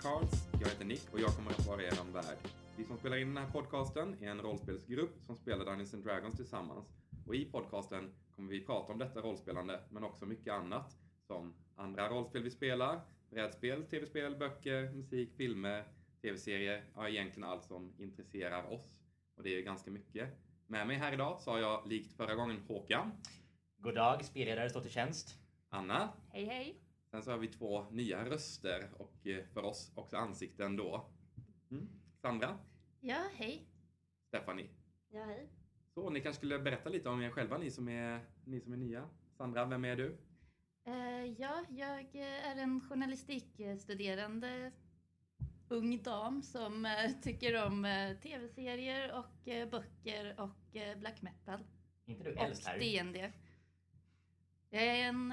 Cards. Jag heter Nick och jag kommer att vara er värd. Vi som spelar in den här podcasten är en rollspelsgrupp som spelar Dungeons and Dragons tillsammans. Och i podcasten kommer vi prata om detta rollspelande, men också mycket annat. Som andra rollspel vi spelar, brädspel, tv-spel, böcker, musik, filmer, tv-serier. Ja, egentligen allt som intresserar oss. Och det är ganska mycket. Med mig här idag så har jag likt förra gången Håkan, God dag, spelledare står till tjänst. Anna Hej hej! Sen så har vi två nya röster och eh, för oss också ansikten då. Mm. Sandra, Ja, hej. Stephanie. Ja, hej. Så ni kanske skulle berätta lite om er själva, ni som är, ni som är nya. Sandra, vem är du? Eh, ja, jag eh, är en journalistikstuderande ung dam som tycker om tv-serier och böcker och black metal. Inte du Och äldst här? DND. Jag är en,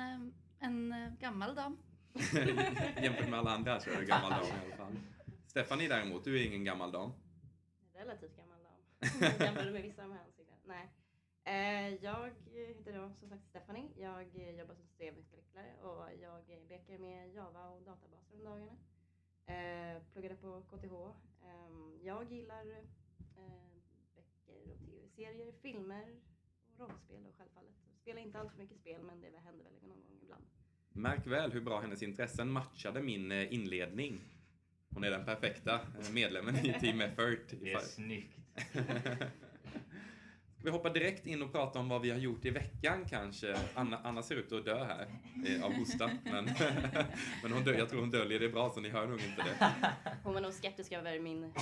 en eh, gammal dam. Jämfört med alla andra så är du gammal dam i alla fall. Stephanie däremot, du är ingen gammal dam. Relativt gammal dam. Jämfört med vissa av de här ansiktena. Nej. Eh, jag heter då som sagt Stephanie. Jag jobbar som systemutvecklare och jag leker med Java och databaser om dagarna. Eh, pluggade på KTH. Ehm, jag gillar böcker och tv-serier, filmer och rollspel och självfallet. Spelar inte allt för mycket spel men det händer väl någon gång ibland. Märk väl hur bra hennes intressen matchade min eh, inledning. Hon är den perfekta eh, medlemmen i Team Effort. Det är snyggt. Vi hoppa direkt in och prata om vad vi har gjort i veckan kanske? Anna, Anna ser ut att dö här eh, av hosta. Men, men hon dö, jag tror hon döljer det bra så ni hör nog inte det. Hon var nog skeptisk över min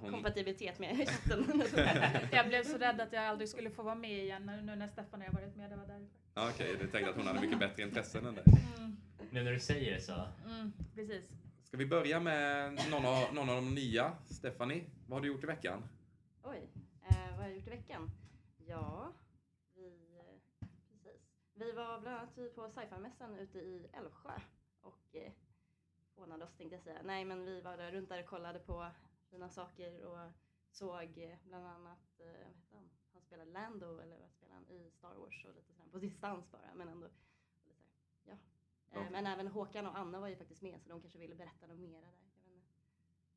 Hon, kompatibilitet med chatten. Jag blev så rädd att jag aldrig skulle få vara med igen nu när Stefan har varit med. Det var därför. ja, Okej, du tänkte att hon hade mycket bättre intressen än dig. Mm, Nu när du säger det så. mm, precis. Ska vi börja med någon av, någon av de nya? Stephanie, vad har du gjort i veckan? Oj, har jag gjort i veckan? Ja, vi, eh, precis. vi var bland annat på sci-fi-mässan ute i Älvsjö och eh, hånade oss tänkte jag säga. Nej, men vi var där runt där och kollade på fina saker och såg eh, bland annat, eh, vad heter han? Han spelar Lando, eller vad spelar han, i Star Wars och lite sådär på distans bara, men ändå lite ja. Eh, Ja. Men även Håkan och Anna var ju faktiskt med så de kanske ville berätta något mera där.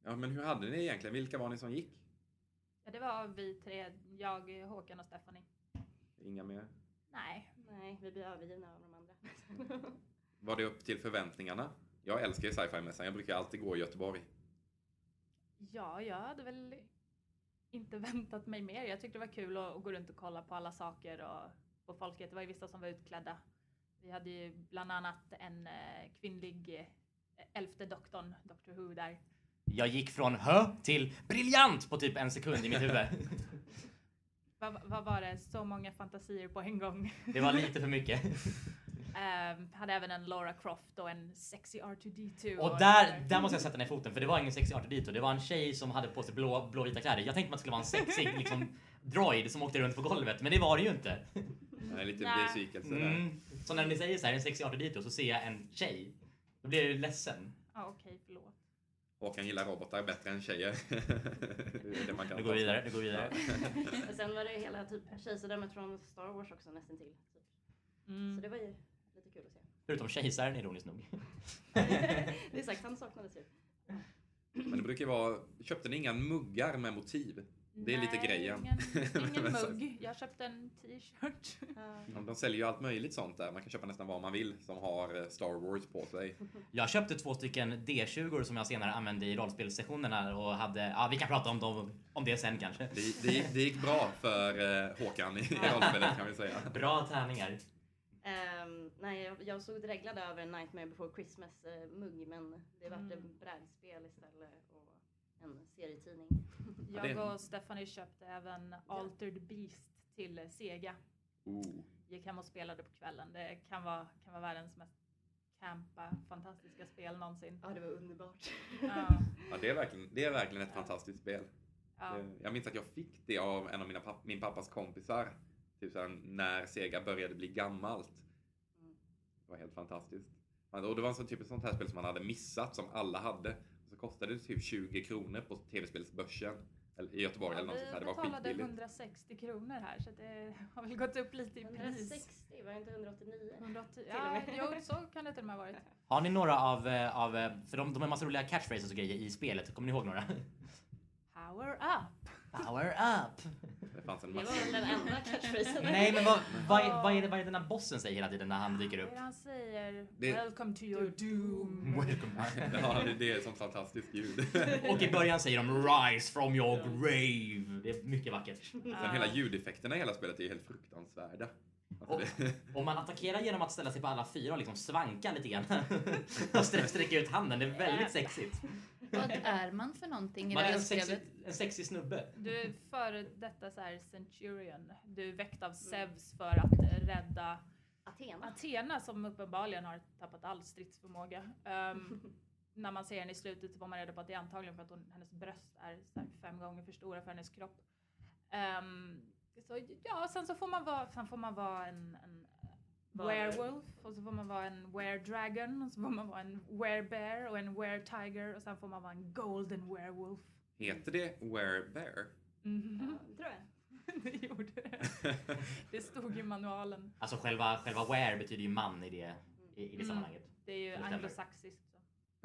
Ja, men hur hade ni egentligen? Vilka var ni som gick? Ja, det var vi tre, jag, Håkan och Stephanie. Inga mer? Nej, Nej, vi blir övergivna av de andra. Var det upp till förväntningarna? Jag älskar ju sci-fi-mässan. Jag brukar alltid gå i Göteborg. ja, jag hade väl inte väntat mig mer. Jag tyckte det var kul att, att gå runt och kolla på alla saker och på folket. Det var ju vissa som var utklädda. Vi hade ju bland annat en eh, kvinnlig eh, elfte doktorn, Doctor Who där. Jag gick från hö till briljant på typ en sekund i mitt huvud. Vad, vad var det? Så många fantasier på en gång. Det var lite för mycket. Ehm, hade även en Laura Croft och en sexy R2D2. Och där, där måste jag sätta ner foten för det var ingen sexig Artudito. Det var en tjej som hade på sig blå, blåvita kläder. Jag tänkte att det skulle vara en sexig liksom, droid som åkte runt på golvet, men det var det ju inte. Det är lite Nej. besvikelse där. Mm. Så när ni säger så här, en sexig Artudito, så ser jag en tjej. Då blir jag ju ledsen. Ja, okej, förlåt. Håkan gillar robotar bättre än tjejer. det man kan Nu går vi vidare, nu går vi vidare. Och sen var det hela typ kejsardömet från Star Wars också nästan till. Typ. Så Mm. det var ju lite kul att se. Förutom kejsaren ironiskt nog. det är sagt, han saknades ju. Men det brukar ju vara, köpte ni inga muggar med motiv? Det är lite Nej, grejen. Ingen, ingen mugg. Jag köpte en t-shirt. Ja, De säljer ju allt möjligt sånt där. Man kan köpa nästan vad man vill som har eh, Star Wars på sig. Jag köpte två stycken D20 som jag senare använde i rollspelssessionerna och hade, ja vi kan prata om, dem, om det sen kanske. Det, det, gick, det gick bra för eh, Håkan i rollspelet kan vi säga. Bra tärningar. Ehm, nej, jag, jag såg dreglad över Nightmare before Christmas eh, mugg men det vart Mm. ett brädspel istället och en serietidning. Ja, det- Jag och Stephanie köpte även Altered Beast till Sega. Oh. Gick hem och spelade på kvällen. Det kan vara, kan vara världens mest campa, fantastiska spel någonsin. Ja, det var underbart. Ja, Ja, det, är verkligen, det är verkligen ett fantastiskt spel. ja. Jag minns att jag fick det av en av mina papp, min pappas kompisar. Typ såhär, när Sega började bli gammalt. Mm. Det var helt fantastiskt. Och det var en sån typ ett sånt här spel som man hade missat, som alla hade. Kostade det typ 20 kronor på tv-spelsbörsen. I Göteborg eller något sånt här. Det vi var betalade skitbilligt. 160 kronor här så det har väl gått upp lite i pris. 160, var det inte 189? 180, Till och ja, jo, så kan det till och med ha varit. Har ni några av, eh, av eh, för de, de har en massa roliga catchphrases och grejer i spelet. Kommer ni ihåg några? Power up! Power up! Det fanns en Det var massa. den enda catchphrasen. Nej men vad, vad, är, vad, är det, vad är det den här bossen säger hela tiden när han dyker upp? Han säger? Det- Welcome to your doom. Welcome. Ja, det- är ett sånt fantastiskt ljud. Och i början säger de Rise from your grave. Det är mycket vackert. Sen hela ljudeffekterna i hela spelet är helt fruktansvärda. Alltså Och, och man attackerar genom att ställa sig på alla fyra och liksom svanka lite grann. och strä- sträcka ut handen. Det är väldigt sexigt. Vad är man för någonting i Man det är en sexig, en sexig snubbe. Du är före detta så här Centurion. Du är väckt av Zeus för att rädda Athena. Athena som uppenbarligen har tappat all stridsförmåga. Ehm, när man ser henne i slutet så får man reda på att det är antagligen för att hon, hennes bröst är så här fem gånger för stora för hennes kropp. Ehm, så ja, sen så får man vara, sen får man vara en, en werewolf och så får man vara en were-dragon och så får man vara en were-bear och en were-tiger och sen får man vara en golden werewolf. heter det Werebear? Mhm. Ja, tror jag. det gjorde det. Det stod i manualen. Alltså själva, själva wear betyder ju man i det, i, i det Mm. sammanhanget. Det är ju anglosaxiskt.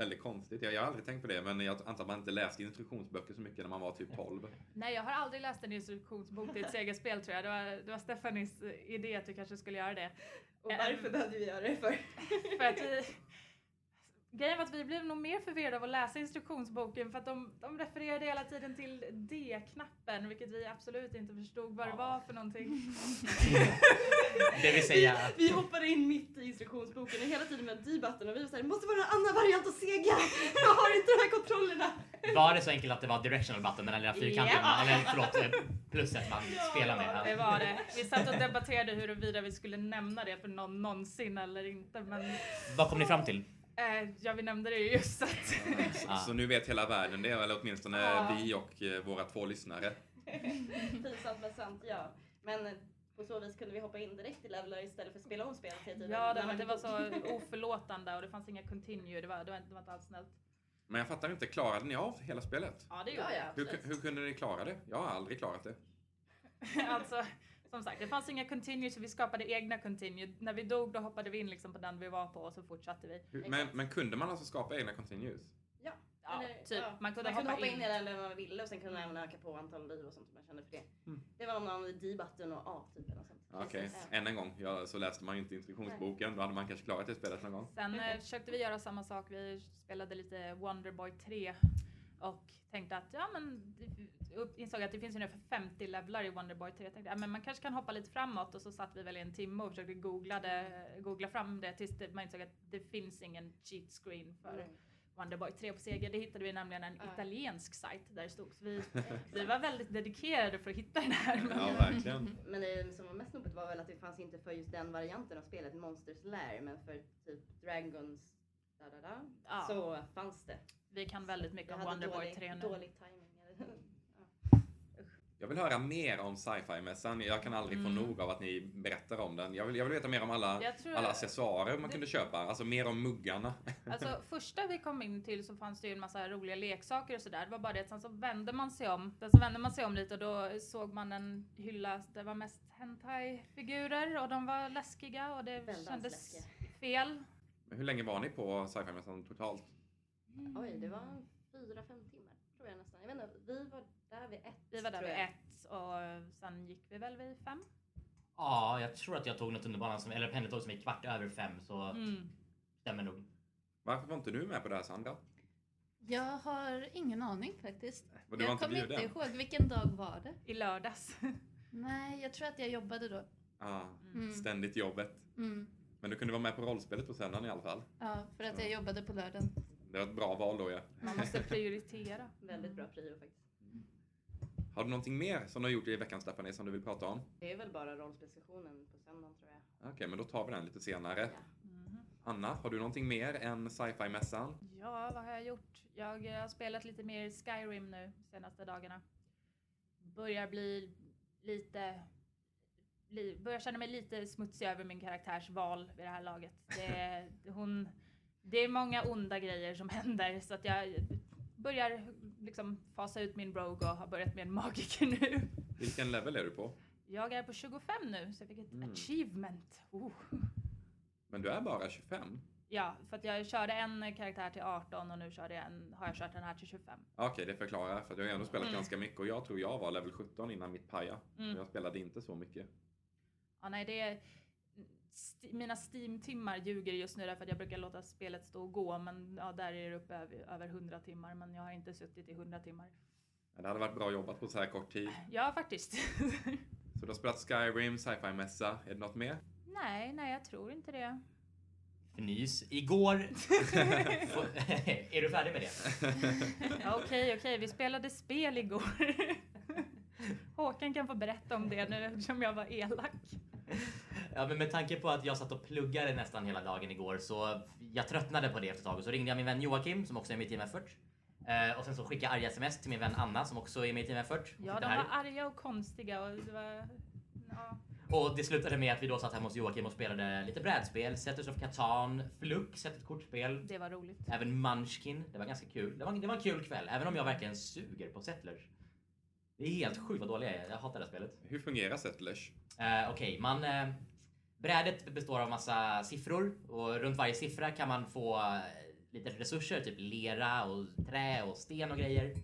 Väldigt konstigt. Jag, jag har aldrig tänkt på det, men jag antar att man inte läste instruktionsböcker så mycket när man var typ 12. Nej, jag har aldrig läst en instruktionsbok till ett segerspel tror jag. Det var, det var Stefanis idé att du kanske skulle göra det. Och varför behövde vi göra det för? För att vi, grejen var att vi blev nog mer förvirrade av att läsa instruktionsboken för att de, de refererade hela tiden till D-knappen, vilket vi absolut inte förstod vad det Ja. var för någonting. Det vill säga, Vi hoppade in mitt i instruktionsboken och hela tiden med D-button och vi var såhär, det måste vara en annan variant av Sega! Jag har inte de här kontrollerna! var det så enkelt att det var directional button, den där lilla fyrkantiga, Ja. eller förlåt, eh, plusset man spelar med? Det var det. Vi satt och debatterade huruvida vi skulle nämna det för någon någonsin eller inte, men Vad kom ni fram till? Eh, ja, vi nämnde det ju just att Ah. Så nu vet hela världen det, eller åtminstone Ja. vi och eh, våra två lyssnare. Pinsamt men sant, ja. Men eh, på så vis kunde vi hoppa in direkt i levlar istället för att spela om spelet hela tiden. ja, det, man det var så oförlåtande och det fanns inga continue, det var, det var, det var inte alls snällt. Men jag fattar inte, klarade ni av hela spelet? Ja, det gjorde ja, Hur, absolut. hur kunde ni klara det? Jag har aldrig klarat det. jag. alltså, som sagt, det fanns inga continue så vi skapade egna continue. När vi dog då hoppade vi in liksom på den vi var på och så fortsatte vi. Men, men kunde man alltså skapa egna continues? Ja, Ja, eller, typ. ja. Man kunde man kunde hoppa hoppa in. i den eller vad man ville och sen kunde man även öka på antal liv och sånt om man kände för det. Mm. Det var någon D-button och A typ eller sånt. Okej, Ja. än en gång. Ja, så läste man ju inte instruktionsboken. Då hade man kanske klarat det spelet någon gång. Sen eh, försökte vi göra samma sak. Vi spelade lite Wonderboy 3 och tänkte att ja men insåg att det finns ungefär 50 levlar i Wonderboy 3. Jag tänkte ja, men man kanske kan hoppa lite framåt och så satt vi väl i en timme och försökte googla, det, googla fram det tills det, man insåg att det finns ingen cheat screen för Mm. Wonderboy 3 på Sega. Det hittade vi nämligen en Ja. italiensk sajt där det stod. Så vi, vi var väldigt dedikerade för att hitta den här. Men, Ja, verkligen. Men det som var mest snobbigt var väl att det fanns inte för just den varianten av spelet, Monsters Lair, men för typ Dragons da, da, da, Ja. så fanns det. vi kan väldigt mycket om Wonderboy dålig, 3 nu. dålig timing. Jag vill höra mer om sci-fi-mässan. Jag kan aldrig få Mm. nog av att ni berättar om den. Jag vill, jag vill veta mer om alla, alla accessoarer man det- kunde köpa. Alltså mer om muggarna. Alltså första vi kom in till så fanns det ju en massa roliga leksaker och sådär. Det var bara det att sen så vände man sig om. Sen så vände man sig om lite och då såg man en hylla där var mest hentai-figurer och de var läskiga och det Väldigt kändes läskiga. fel. Men hur länge var ni på sci-fi-mässan totalt? Oj, det var fyra, fem timmar tror jag nästan. Jag vet inte, vi var där vid ett. Vi var där vid ett och sen gick vi väl vid fem. Ja, jag tror att jag tog något tunnelbanan som, eller pendeltåg som är kvart över fem, så Mm. stämmer nog. Varför var inte du med på det här Sandra? Jag har ingen aning faktiskt. Och du jag inte kommer inte ihåg, vilken dag var det? I lördags. Nej, jag tror att jag jobbade då. Ah, Mm. ständigt jobbet. Mm. Men du kunde vara med på rollspelet på söndagen i alla fall. Ja, för att jag jobbade på lördagen. Det var ett bra val då ja. Man måste prioritera. Väldigt bra prio faktiskt. Har du någonting mer som du har gjort i veckan Stephanie som du vill prata om? Det är väl bara rollspelssessionen på söndagen tror jag. Okej, men då tar vi den lite senare. Ja. Mhm. Anna, har du någonting mer än sci-fi-mässan? Ja, vad har jag gjort? Jag har spelat lite mer Skyrim nu senaste dagarna. Börjar bli lite... Li, börjar känna mig lite smutsig över min karaktärs val vid det här laget. Det, är- hon, det är många onda grejer som händer så att jag börjar liksom fasa ut min Rogue och har börjat med en magiker nu. Vilken level är du på? Jag är på 25 nu så jag fick ett Mm. achievement. Oh. Men du är bara 25? Ja, för att jag körde en karaktär till 18 och nu körde jag en, har jag kört den här till 25. Okej, det förklarar. För att jag har ändå spelat Mm. ganska mycket och jag tror jag var level 17 innan mitt paja. Mm. Och jag spelade inte så mycket. Ja, nej, det är... St- mina Steam-timmar ljuger just nu därför att jag brukar låta spelet stå och gå men ja, där är det uppe över, över 100 timmar men jag har inte suttit i 100 timmar. Det hade varit bra jobbat på så här kort tid. Ja, faktiskt. Så du har spelat Skyrim, sci-fi-mässa. Är det något mer? nej, nej, jag tror inte det. Fnys. Igår... är du färdig med det? Ja, Okej, okej, vi spelade spel igår. Håkan kan få berätta om det nu eftersom jag var elak. Ja, men med tanke på att jag satt och pluggade nästan hela dagen igår så jag tröttnade på det efter ett tag och så ringde jag min vän Joakim som också är med i Team Effort. Eh, och sen så skickade jag arga sms till min vän Anna som också är med i Team Effort. Ja, Det de här- var arga och konstiga och det var... Ja. Och det slutade med att vi då satt hemma hos Joakim och spelade lite brädspel, Settlers of Catan, Flux, ett kortspel, Det var roligt. även Munchkin. Det var ganska kul. Det var, det var en kul kväll, även om jag verkligen suger på Settlers. Det är helt sjukt vad dålig jag är. Jag hatar det här spelet. Hur fungerar Settlers? Eh, Okej, man... Eh, brädet består av massa siffror och runt varje siffra kan man få eh, lite resurser, typ lera och trä och sten och grejer.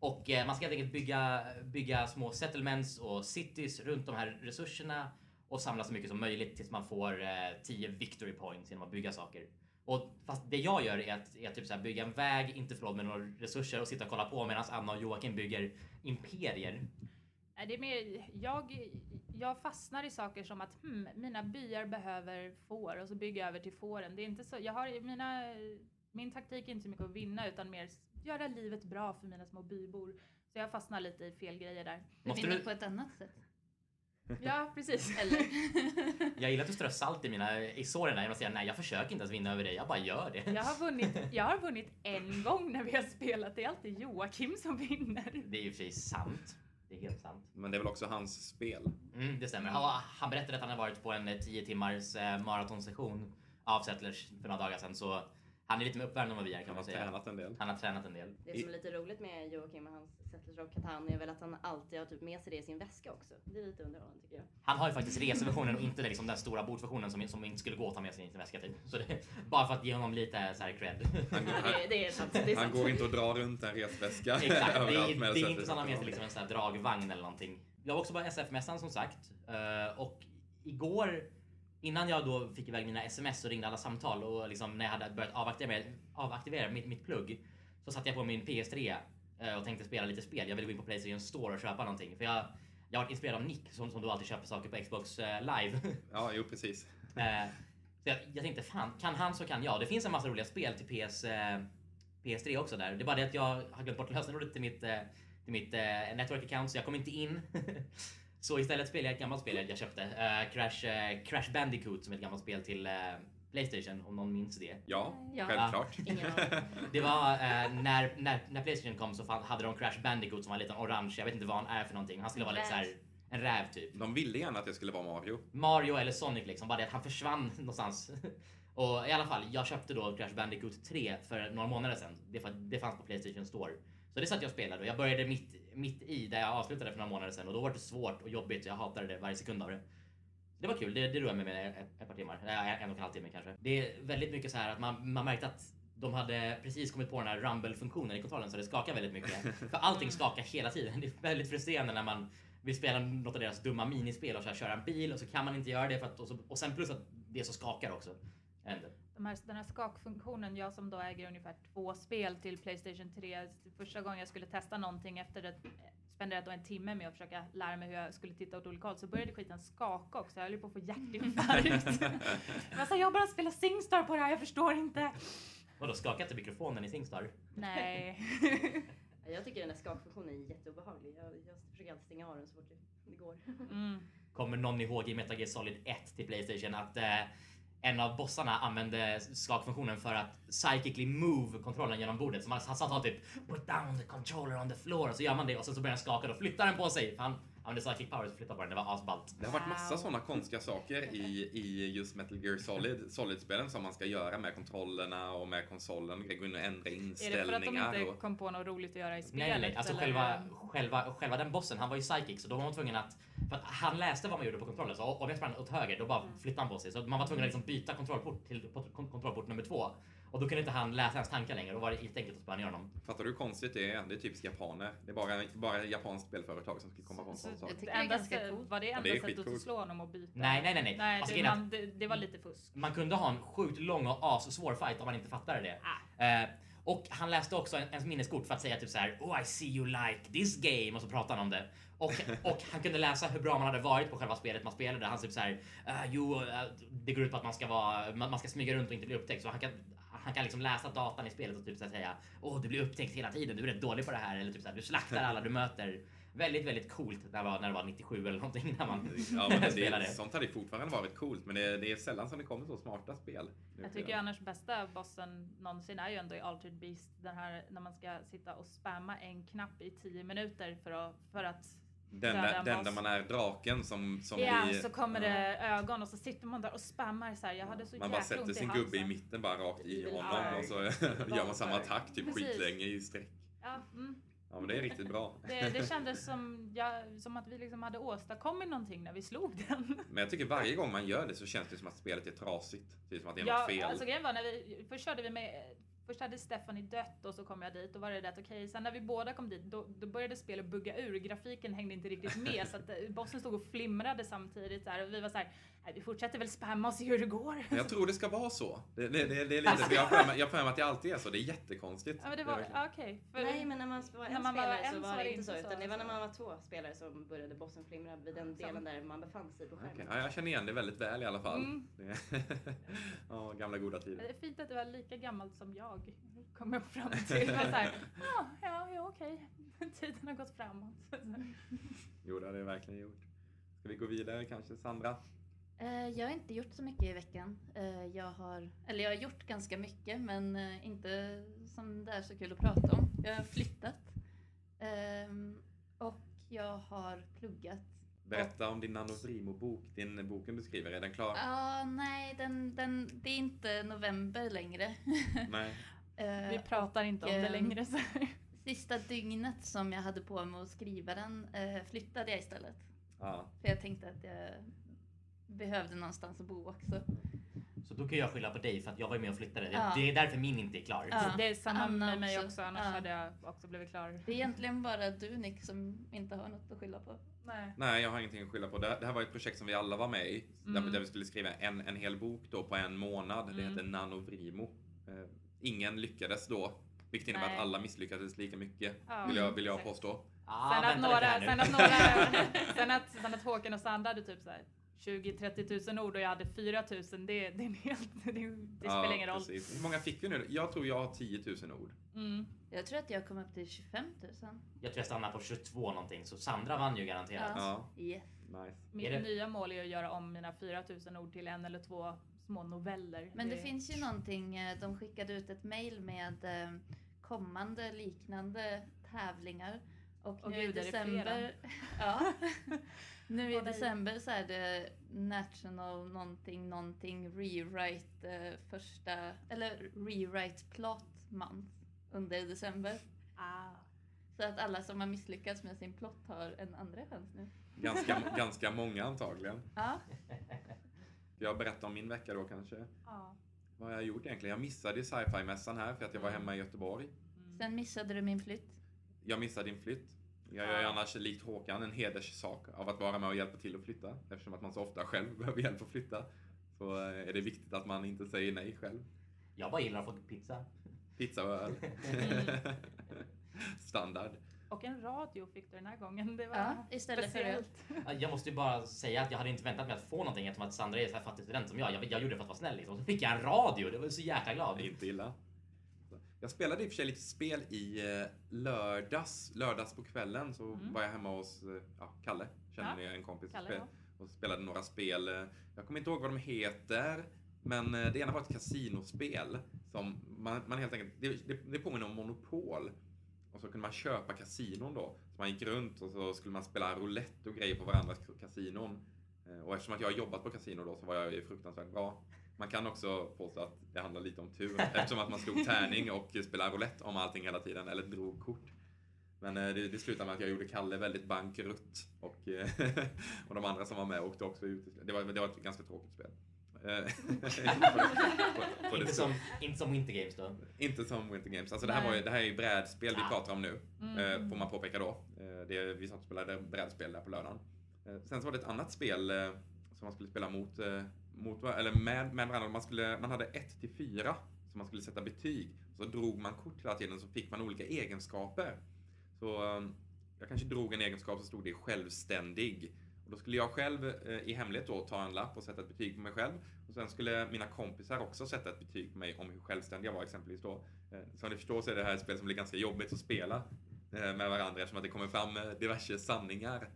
Och eh, man ska helt enkelt bygga, bygga små settlements och cities runt de här resurserna och samla så mycket som möjligt tills man får eh, 10 victory points genom att bygga saker. Och fast det jag gör är att, är att typ så här bygga en väg, inte förråd med några resurser och sitta och kolla på medan Anna och Joakim bygger imperier. Nej, det är mer, jag, jag fastnar i saker som att hmm, mina byar behöver får och så bygger jag över till fåren. Det är inte så, jag har mina, min taktik är inte så mycket att vinna utan mer göra livet bra för mina små bybor. Så jag fastnar lite i fel grejer där. Du Måste vinner du- på ett annat sätt. Ja, precis. Eller? Jag gillar att du strör salt i mina i såren där genom att säga nej, jag försöker inte ens vinna över dig, jag bara gör det. Jag har, vunnit, jag har vunnit en gång när vi har spelat. Det är alltid Joakim som vinner. Det är ju sig sant. Det är helt sant. Men det är väl också hans spel? Mm, det stämmer. Han, han berättade att han har varit på en eh, 10 timmars eh, maratonsession av Settlers för några dagar sedan, så han är lite mer uppvärmd än vad vi är kan Han man har säga. tränat en del. Han har tränat en del. Det som är lite roligt med Joakim och hans Settlers of Catan är väl att han alltid har typ med sig det i sin väska också. Det är lite underhållande tycker jag. Han har ju faktiskt reseversionen och inte liksom den stora bordsversionen som, som inte skulle gå att ta med sig i sin väska typ. Så det, bara för att ge honom lite så här cred. Han går, Det, det är sant. Det är han går inte att dra runt en resväska Exakt, det överallt är, med det är inte så att han har med sig liksom en sån här dragvagn eller någonting. Jag var också på SF-mässan som sagt. eh, Och igår, innan jag då fick iväg mina sms och ringde alla samtal och liksom när jag hade börjat avaktivera, avaktivera mitt, mitt plugg så satte jag på min PS3 eh, och tänkte spela lite spel. Jag ville gå in på Playstation Store och köpa någonting. För jag, jag har varit inspirerad av Nick som, som då alltid köper saker på Xbox eh, live. Ja, jo precis. Eh, så jag, jag tänkte fan, kan han så kan jag. Det finns en massa roliga spel till PS, eh, PS3 också där. Det är bara det att jag har glömt bort lösenordet till mitt, till mitt network account så jag kom inte in. så istället spelade jag ett gammalt spel jag köpte. Eh, Crash, eh, Crash Bandicoot som är ett gammalt spel till eh, Playstation om någon minns det. Ja, Ja. självklart. Aning. Det var när, när, när Playstation kom så fan, hade de Crash Bandicoot som var en liten orange. Jag vet inte vad han är för någonting. Han skulle vara lite så här en räv typ. De ville gärna att det skulle vara Mario. Mario eller Sonic liksom, bara det att han försvann någonstans. Och i alla fall, jag köpte då Crash Bandicoot 3 för några månader sedan. Det fanns på Playstation Store. Så det satt jag och spelade och jag började mitt, mitt i där jag avslutade för några månader sedan och då var det svårt och jobbigt och jag hatade det varje sekund av det. Det var kul, det, det roade mig med ett, ett par timmar, en och en halv timme kanske. Det är väldigt mycket så här att man, man märkte att de hade precis kommit på den här rumble-funktionen i kontrollen så det skakar väldigt mycket. För allting skakar hela tiden. Det är väldigt frustrerande när man vill spela något av deras dumma minispel och så här, köra en bil och så kan man inte göra det för att, och, så, och sen plus att det så skakar också. De här, den här skakfunktionen, jag som då äger ungefär två spel till Playstation 3. Första gången jag skulle testa någonting efter att spenderat då en timme med att försöka lära mig hur jag skulle titta åt olika håll så började skiten skaka också. Jag höll ju på att få hjärtinfarkt. jag, här, jag bara spelat Singstar på det här, jag förstår inte. Vadå, skakar inte mikrofonen i Singstar? Nej. Jag tycker den där skakfunktionen är jätteobehaglig. Jag, jag försöker alltid stänga av den så fort det, det går. Mm. Kommer någon ihåg i Metal Gear Solid 1 till Playstation att eh, en av bossarna använde skakfunktionen för att psychically move kontrollen genom bordet. Så man, han sa typ put down the controller on the floor och så gör man det och sen så börjar den skaka och flyttar den på sig. För han, använde psychic powers och flyttade på den. Det var asballt. Det har varit massa Wow. sådana konstiga saker i, i just Metal Gear Solid, Solid-spelen som man ska göra med kontrollerna och med konsolen. Gå in och ändra Är det inställningar. för att de inte och... kom på något roligt att göra i spelet? Nej, nej. Alltså eller? själva, själva, själva den bossen, han var ju psychic så då var man tvungen att... För att han läste vad man gjorde på kontrollen så om jag sprang åt höger då bara flyttade han på sig. Så man var tvungen att liksom byta kontrollport till kon- kontrollport nummer två. Och då kunde inte han läsa ens tankar längre. Då var det inte enkelt att spöa ner honom. Fattar du hur konstigt det är? Det är typiskt japaner. Det är bara, bara japanskt spelföretag som skulle komma på en sån Så- sak. Det enda sätt-. Var det Ja, enda är sättet att slå honom och byta? Nej, nej, nej, nej. Nej, Alltså, det, man, det, det var lite fusk. Man kunde ha en sjukt lång och assvår fight om man inte fattade det. Ah. Eh, och han läste också en, ens minneskort för att säga typ så här: Oh I see you like this game och så pratade han om det. Och, och han kunde läsa hur bra man hade varit på själva spelet man spelade. Han typ så här, uh, jo, uh, det går ut på att man ska vara, man, man ska smyga runt och inte bli upptäckt. Så han kan, han kan liksom läsa datan i spelet och typ så säga Åh, du blir upptäckt hela tiden, du är rätt dålig på det här. Eller typ så här, du slaktar alla du möter. Väldigt, väldigt coolt när det var, när det var 97 eller någonting när man Ja, men spelade. det, sånt hade fortfarande varit coolt, men det, det är sällan som det kommer så smarta spel. Jag tycker ju annars bästa bossen någonsin är ju ändå i Altered Beast. Den här när man ska sitta och spamma en knapp i 10 minuter för att, för att Den, där, en den där man är draken som, som Ja, i, så kommer ja, det ögon och så sitter man där och spammar så här. Jag hade så Man bara sätter sin gubbe i mitten bara rakt i honom och så gör man samma attack typ Precis. skitlänge i sträck. Ja, mm. Ja men det är riktigt bra. det, det kändes som, ja, som att vi liksom hade åstadkommit någonting när vi slog den. Men jag tycker varje gång man gör det så känns det som att spelet är trasigt. Typ som att det är något Ja, fel. alltså grejen var när vi, först körde vi med Först hade Stephanie dött och så kom jag dit och var det rätt okej. Sen när vi båda kom dit då, då började spelet bugga ur. Grafiken hängde inte riktigt med så att eh, bossen stod och flimrade samtidigt så här, och vi var så här, "Nej, vi fortsätter väl spamma och se hur det går. Men jag tror det ska vara så. Det, det, det, det är lite, jag har för mig- att det alltid är så. Det är jättekonstigt. Ja men det var, okej. För- Nej, men när man var en när man var spelare en så var det inte så. Utan det var när så. man var två spelare som började bossen flimra vid den delen där man befann sig på skärmen. Ja, jag känner igen det väldigt väl i alla fall. Mm. Det, ja, gamla goda Det tider. är fint att det var lika gammalt som jag. Kom jag fram till. Så här, ja, ja, ja okej. Tiden har gått framåt. Jo, det har det verkligen gjort. Ska vi gå vidare kanske, Sandra? Eh, Jag har inte gjort så mycket i veckan. Eh, Jag har, eller jag har gjort ganska mycket men eh, inte som det är så kul att prata om. Jag har flyttat. Ehm, Och jag har pluggat. Berätta om din Nanovrimo-bok. Din boken du skriver, är den klar? Ja, nej, den, den, det är inte november längre. Nej. Eh, Vi pratar inte om det ehm, längre. Så. Sista dygnet som jag hade på mig att skriva den eh, flyttade jag istället. Ja. För jag tänkte att jag behövde någonstans att bo också. Så då kan jag skylla på dig för att jag var ju med och flyttade. Det, Ja. det är därför min inte är klar. Ja. Det är samma Anna med mig också. annars Ja. hade jag också blivit klar. Det är egentligen bara du Nick som inte har något att skylla på. Nej. Nej, jag har ingenting att skylla på. Det, det här var ett projekt som vi alla var med i. Där, Mm. där vi skulle skriva en, en hel bok då på en månad. Det Mm. hette Nanovrimo. Ingen lyckades då. Vilket innebär Nej. att alla misslyckades lika mycket. Ja, Vill jag, vill jag exakt. påstå. Ah, sen, att några, sen, att några, sen, att, sen att Håkan och Sandra hade typ så här 20-30 000 ord och jag hade 4 000, det, det, är en helt, det, det spelar ingen roll. Precis. Hur många fick vi nu? Jag tror jag har 10 000 ord. Mm. Jag tror att jag kom upp till 25 000. Jag tror jag stannade på 22 någonting så Sandra vann ju garanterat. Ja, Yes. nice. Mitt Är det- nya mål är att göra om mina 4 000 ord till en eller två små noveller. Men det finns ju någonting, eh, de skickade ut ett mail med eh, kommande liknande tävlingar. Och Åh nu gud, i det december, ja, nu i december så är det National någonting någonting rewrite eh, första, eller rewrite plot month under december. Ah. Så att alla som har misslyckats med sin plott har en andra chans nu. Ganska, ganska många antagligen. Ja, Jag berättar om min vecka då kanske. Ja. Vad har jag gjort egentligen? Jag missade sci-fi-mässan här för att jag var hemma i Göteborg. Mm. sen missade du min flytt. Jag missade din flytt. Jag gör ju Ja. annars likt Håkan en hederssak av att vara med och hjälpa till att flytta. Eftersom att man så ofta själv behöver hjälp att flytta. Så eh, är det viktigt att man inte säger nej själv. Jag bara gillar att få pizza. Pizza och öl. Standard. Och en radio fick du den här gången. Det var Ja, istället för speciellt. Jag måste ju bara säga att jag hade inte väntat mig att få någonting eftersom att Sandra är så här fattig student som jag. jag. Jag gjorde det för att vara snäll liksom. Och så fick jag en radio. Det var så jäkla glad. Inte illa. Jag spelade i och för sig lite spel i eh, lördags. Lördags på kvällen så Mm. var jag hemma hos eh, ja, Kalle. Känner Ja, ni en kompis? Kalle, Spel- ja. och spelade några spel. eh, Jag kommer inte ihåg vad de heter. Men det ena var ett kasinospel. Som man, man helt enkelt, det, det, det påminner om Monopol. Och så kunde man köpa kasinon då. Så man gick runt och så skulle man spela roulette och grejer på varandras kasinon. Eh, och eftersom att jag har jobbat på kasino då så var jag ju fruktansvärt bra. Man kan också påstå att det handlar lite om tur eftersom att man slog tärning och spelade roulette om allting hela tiden eller drog kort. Men eh, det, det slutade med att jag gjorde Kalle väldigt bankrutt och, eh, och de andra som var med åkte också ut. Det var, det var ett ganska tråkigt spel. Eh, på- på Inte som, inte som Winter Games då. inte som Winter Games. Alltså det här, var ju, det här är ju brädspel vi Ja. pratar om nu. Mm. Eh, får man påpeka då. Eh, det, vi satt och spelade brädspel där på lördagen. Sen så var det ett annat spel som man skulle spela mot, mot eller med, med varandra. Man, skulle, man hade 1 till 4 som man skulle sätta betyg. Så drog man kort hela tiden så fick man olika egenskaper. Så jag kanske drog en egenskap så stod det självständig. Och då skulle jag själv eh, i hemlighet då ta en lapp och sätta ett betyg på mig själv. Och sen skulle mina kompisar också sätta ett betyg på mig om hur självständig jag var exempelvis då. Eh, Som ni förstår så är det här ett spel som blir ganska jobbigt att spela eh, med varandra eftersom att det kommer fram eh, diverse sanningar.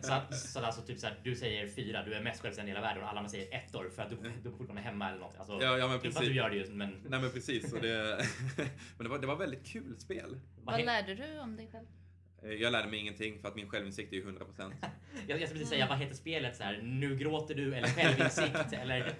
Så, så alltså typ såhär, du säger fyra, du är mest självständig i hela världen och alla andra säger ettor för att du, du bor fortfarande hemma eller något. Alltså, Ja, ja men inte för att precis. du gör det just men... Nej men precis. Och det, men det var, det var väldigt kul spel. Vad lärde du om dig själv? Eh, Jag lärde mig ingenting för att min självinsikt är ju 100%. Jag, jag ska precis säga, vad heter spelet så här? Nu gråter du eller självinsikt eller?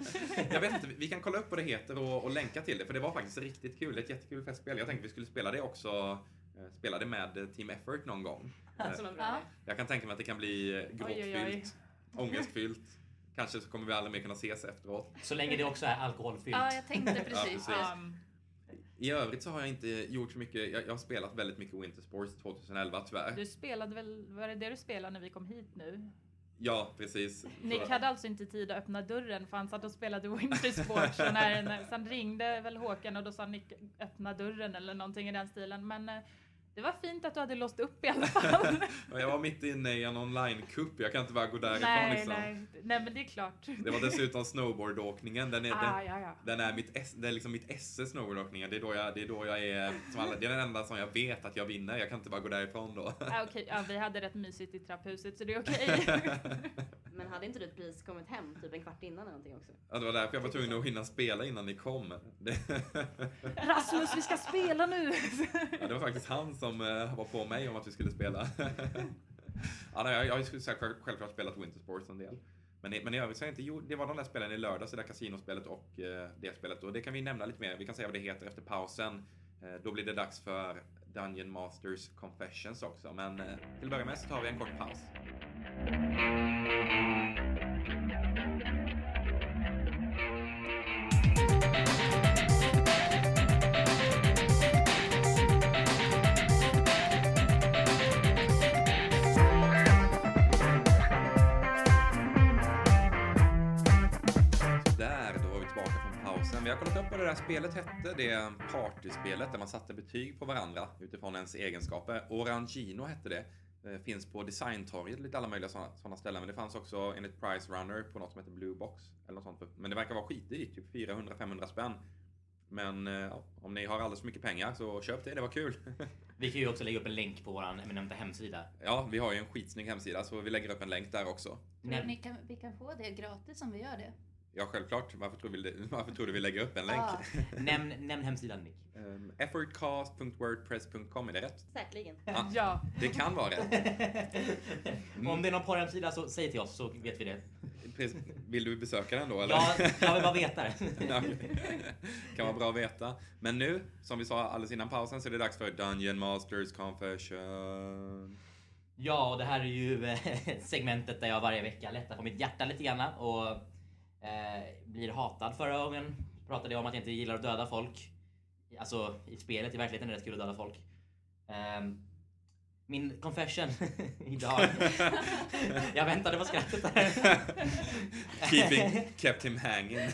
Jag vet inte, vi kan kolla upp vad det heter och, och länka till det för det var faktiskt riktigt kul. Ett jättekul festspel. Jag tänkte vi skulle spela det också. eh, Spela det med eh, Team Effort någon gång. Ja. Jag kan tänka mig att det kan bli Oj, oj, oj. gråtfyllt, ångestfyllt. Kanske så kommer vi aldrig mer kunna ses efteråt. Så länge det också är alkoholfyllt. Ja, jag tänkte precis. precis. Um, I övrigt så har jag inte gjort så mycket. Jag, jag har spelat väldigt mycket Winter Sports 2011 tyvärr. du spelade väl, var det det du spelade när vi kom hit nu? Ja, precis. Nick Så- hade alltså inte tid att öppna dörren för han satt och spelade Wintersports och när, när, sen ringde väl Håkan och då sa Nick öppna dörren eller någonting i den stilen. Men eh, det var fint att du hade låst upp i alla fall. Jag var mitt inne i en online-cup. Jag kan inte bara gå därifrån nej, liksom. nej, nej, men det är klart. Det var dessutom snowboardåkningen. Den är, Ah, den, ja, ja. den är mitt, det är liksom mitt esse snowboardåkningen. Det är då jag, det är då jag är, som alla, det är den enda som jag vet att jag vinner. Jag kan inte bara gå därifrån då. Ah, okej, ja, vi hade rätt mysigt i trapphuset så det är okej. Men hade inte du precis kommit hem typ en kvart innan eller någonting också? Ja, det var därför jag var tvungen att hinna spela innan ni kom. Rasmus, vi ska spela nu! ja, det var faktiskt han som eh, var på mig om att vi skulle spela. ja, nej, jag, har ju själv- självklart spelat Winter Sports en del. Men, men i övrigt så har jag inte gjort, det var de där spelen i lördags, det där kasinospelet och eh, det spelet. Och det kan vi nämna lite mer, vi kan säga vad det heter efter pausen. Eh, då blir det dags för Dungeon Masters Confessions också. Men eh, till att börja med så tar vi en kort paus. Vi har kollat upp vad det där spelet hette. Det är partyspelet där man satte betyg på varandra utifrån ens egenskaper. Orangino hette det. Eh, Finns på Designtorget, lite alla möjliga sådana, ställen. Men det fanns också enligt Price Runner på något som heter Blue Box. Eller något sånt. Men det verkar vara skitdyrt, typ 400-500 spänn. Men eh, ja, om ni har alldeles för mycket pengar så köp det, det var kul. Vi kan ju också lägga upp en länk på våran eminenta hemsida. ja, vi har ju en skitsnygg hemsida så vi lägger upp en länk där också. Tror ni kan, vi kan få det gratis om vi gör det? Ja, självklart. Varför tror, vi, varför tror du vi lägger upp en länk? Ja. Nämn, nämn hemsidan Nick. Um, effortcast.wordpress.com, är det rätt? Säkerligen. Ja. ja, Det kan vara rätt. Om det är någon porrhemsida så säg till oss så vet vi det. Precis. Vill du besöka den då eller? Ja, jag vill bara veta det. Kan vara bra att veta. Men nu, som vi sa alldeles innan pausen, så är det dags för Dungeon Masters Confession. Ja, och det här är ju eh, segmentet där jag varje vecka lättar på mitt hjärta lite grann och eh, blir hatad. Förra gången pratade jag om att jag inte gillar att döda folk. Alltså i spelet, i verkligheten är det rätt kul att döda folk. Ehm, min confession idag. jag väntade på skrattet där. Keeping, kept him hanging.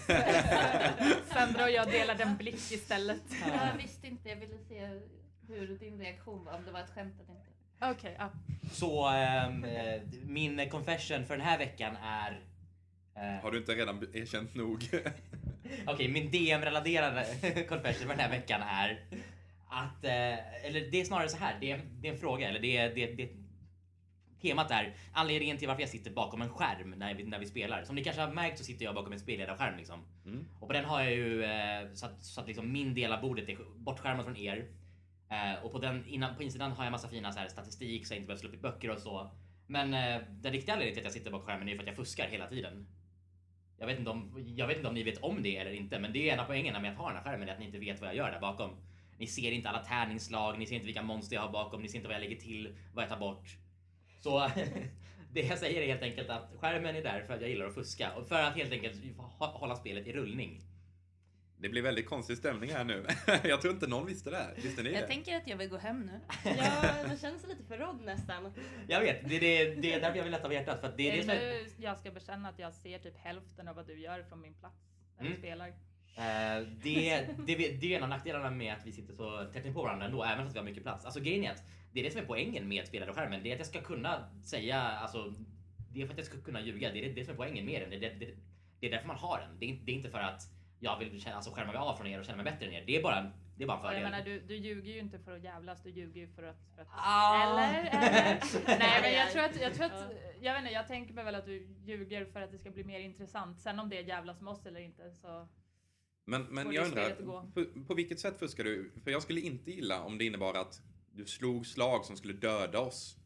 Sandra och jag delade en blick istället. Jag visste inte, jag ville se hur din reaktion var, om det var ett skämt eller inte. Okej, ja. Så eh, min confession för den här veckan är eh, Har du inte redan erkänt nog? Okej, min DM-relaterade confession för den här veckan är att, eh, eller det är snarare så här, det är, det är en fråga, eller det är, det, det, temat är anledningen till varför jag sitter bakom en skärm när vi, när vi spelar. Som ni kanske har märkt så sitter jag bakom en spelledarskärm liksom. Mm. Och på den har jag ju eh, så att, så att liksom min del av bordet är bortskärmad från er. Eh, och på, den, innan, på insidan har jag massa fina så här, statistik så jag inte behöver slå upp i böcker och så. Men eh, den riktiga anledningen till att jag sitter bakom skärmen är för att jag fuskar hela tiden. Jag vet, inte om, jag vet inte om ni vet om det eller inte, men det är en av poängerna med att ha den här skärmen, är att ni inte vet vad jag gör där bakom. Ni ser inte alla tärningsslag, ni ser inte vilka monster jag har bakom, ni ser inte vad jag lägger till, vad jag tar bort. Så det jag säger är helt enkelt att skärmen är där för att jag gillar att fuska och för att helt enkelt hålla spelet i rullning. Det blir väldigt konstig stämning här nu. jag tror inte någon visste det här. Visste ni Jag det? tänker att jag vill gå hem nu. Ja, man känner sig lite förrådd nästan. Jag vet, det, det, det är därför jag vill lätta av hjärtat. För att det är är det som är, nu jag ska bekänna att jag ser typ hälften av vad du gör från min plats när Mm. du spelar? Eh, det, det, det är en av nackdelarna med att vi sitter så tätt in på varandra ändå, även fast vi har mycket plats. Alltså grejen är att det är det som är poängen med spelarskärmen. Det är att jag ska kunna säga, alltså, det är för att jag ska kunna ljuga. Det är det, det som är poängen med den. Det, det, det, det är därför man har den. Det är, det är inte för att jag vill känna, alltså, skärma mig av från er och känna mig bättre än er. Det är bara, det är bara en Och jag fördel. menar, du, du ljuger ju inte för att jävlas, du ljuger ju för att... För att Ah. Eller? eller? Nej men jag tror att, jag tror att, Ja. jag vet inte, jag tänker mig väl att du ljuger för att det ska bli mer intressant. Sen om det är jävlas med oss eller inte så... Men, men jag undrar, på, på vilket sätt fuskar du? För jag skulle inte gilla om det innebar att du slog slag som skulle döda oss.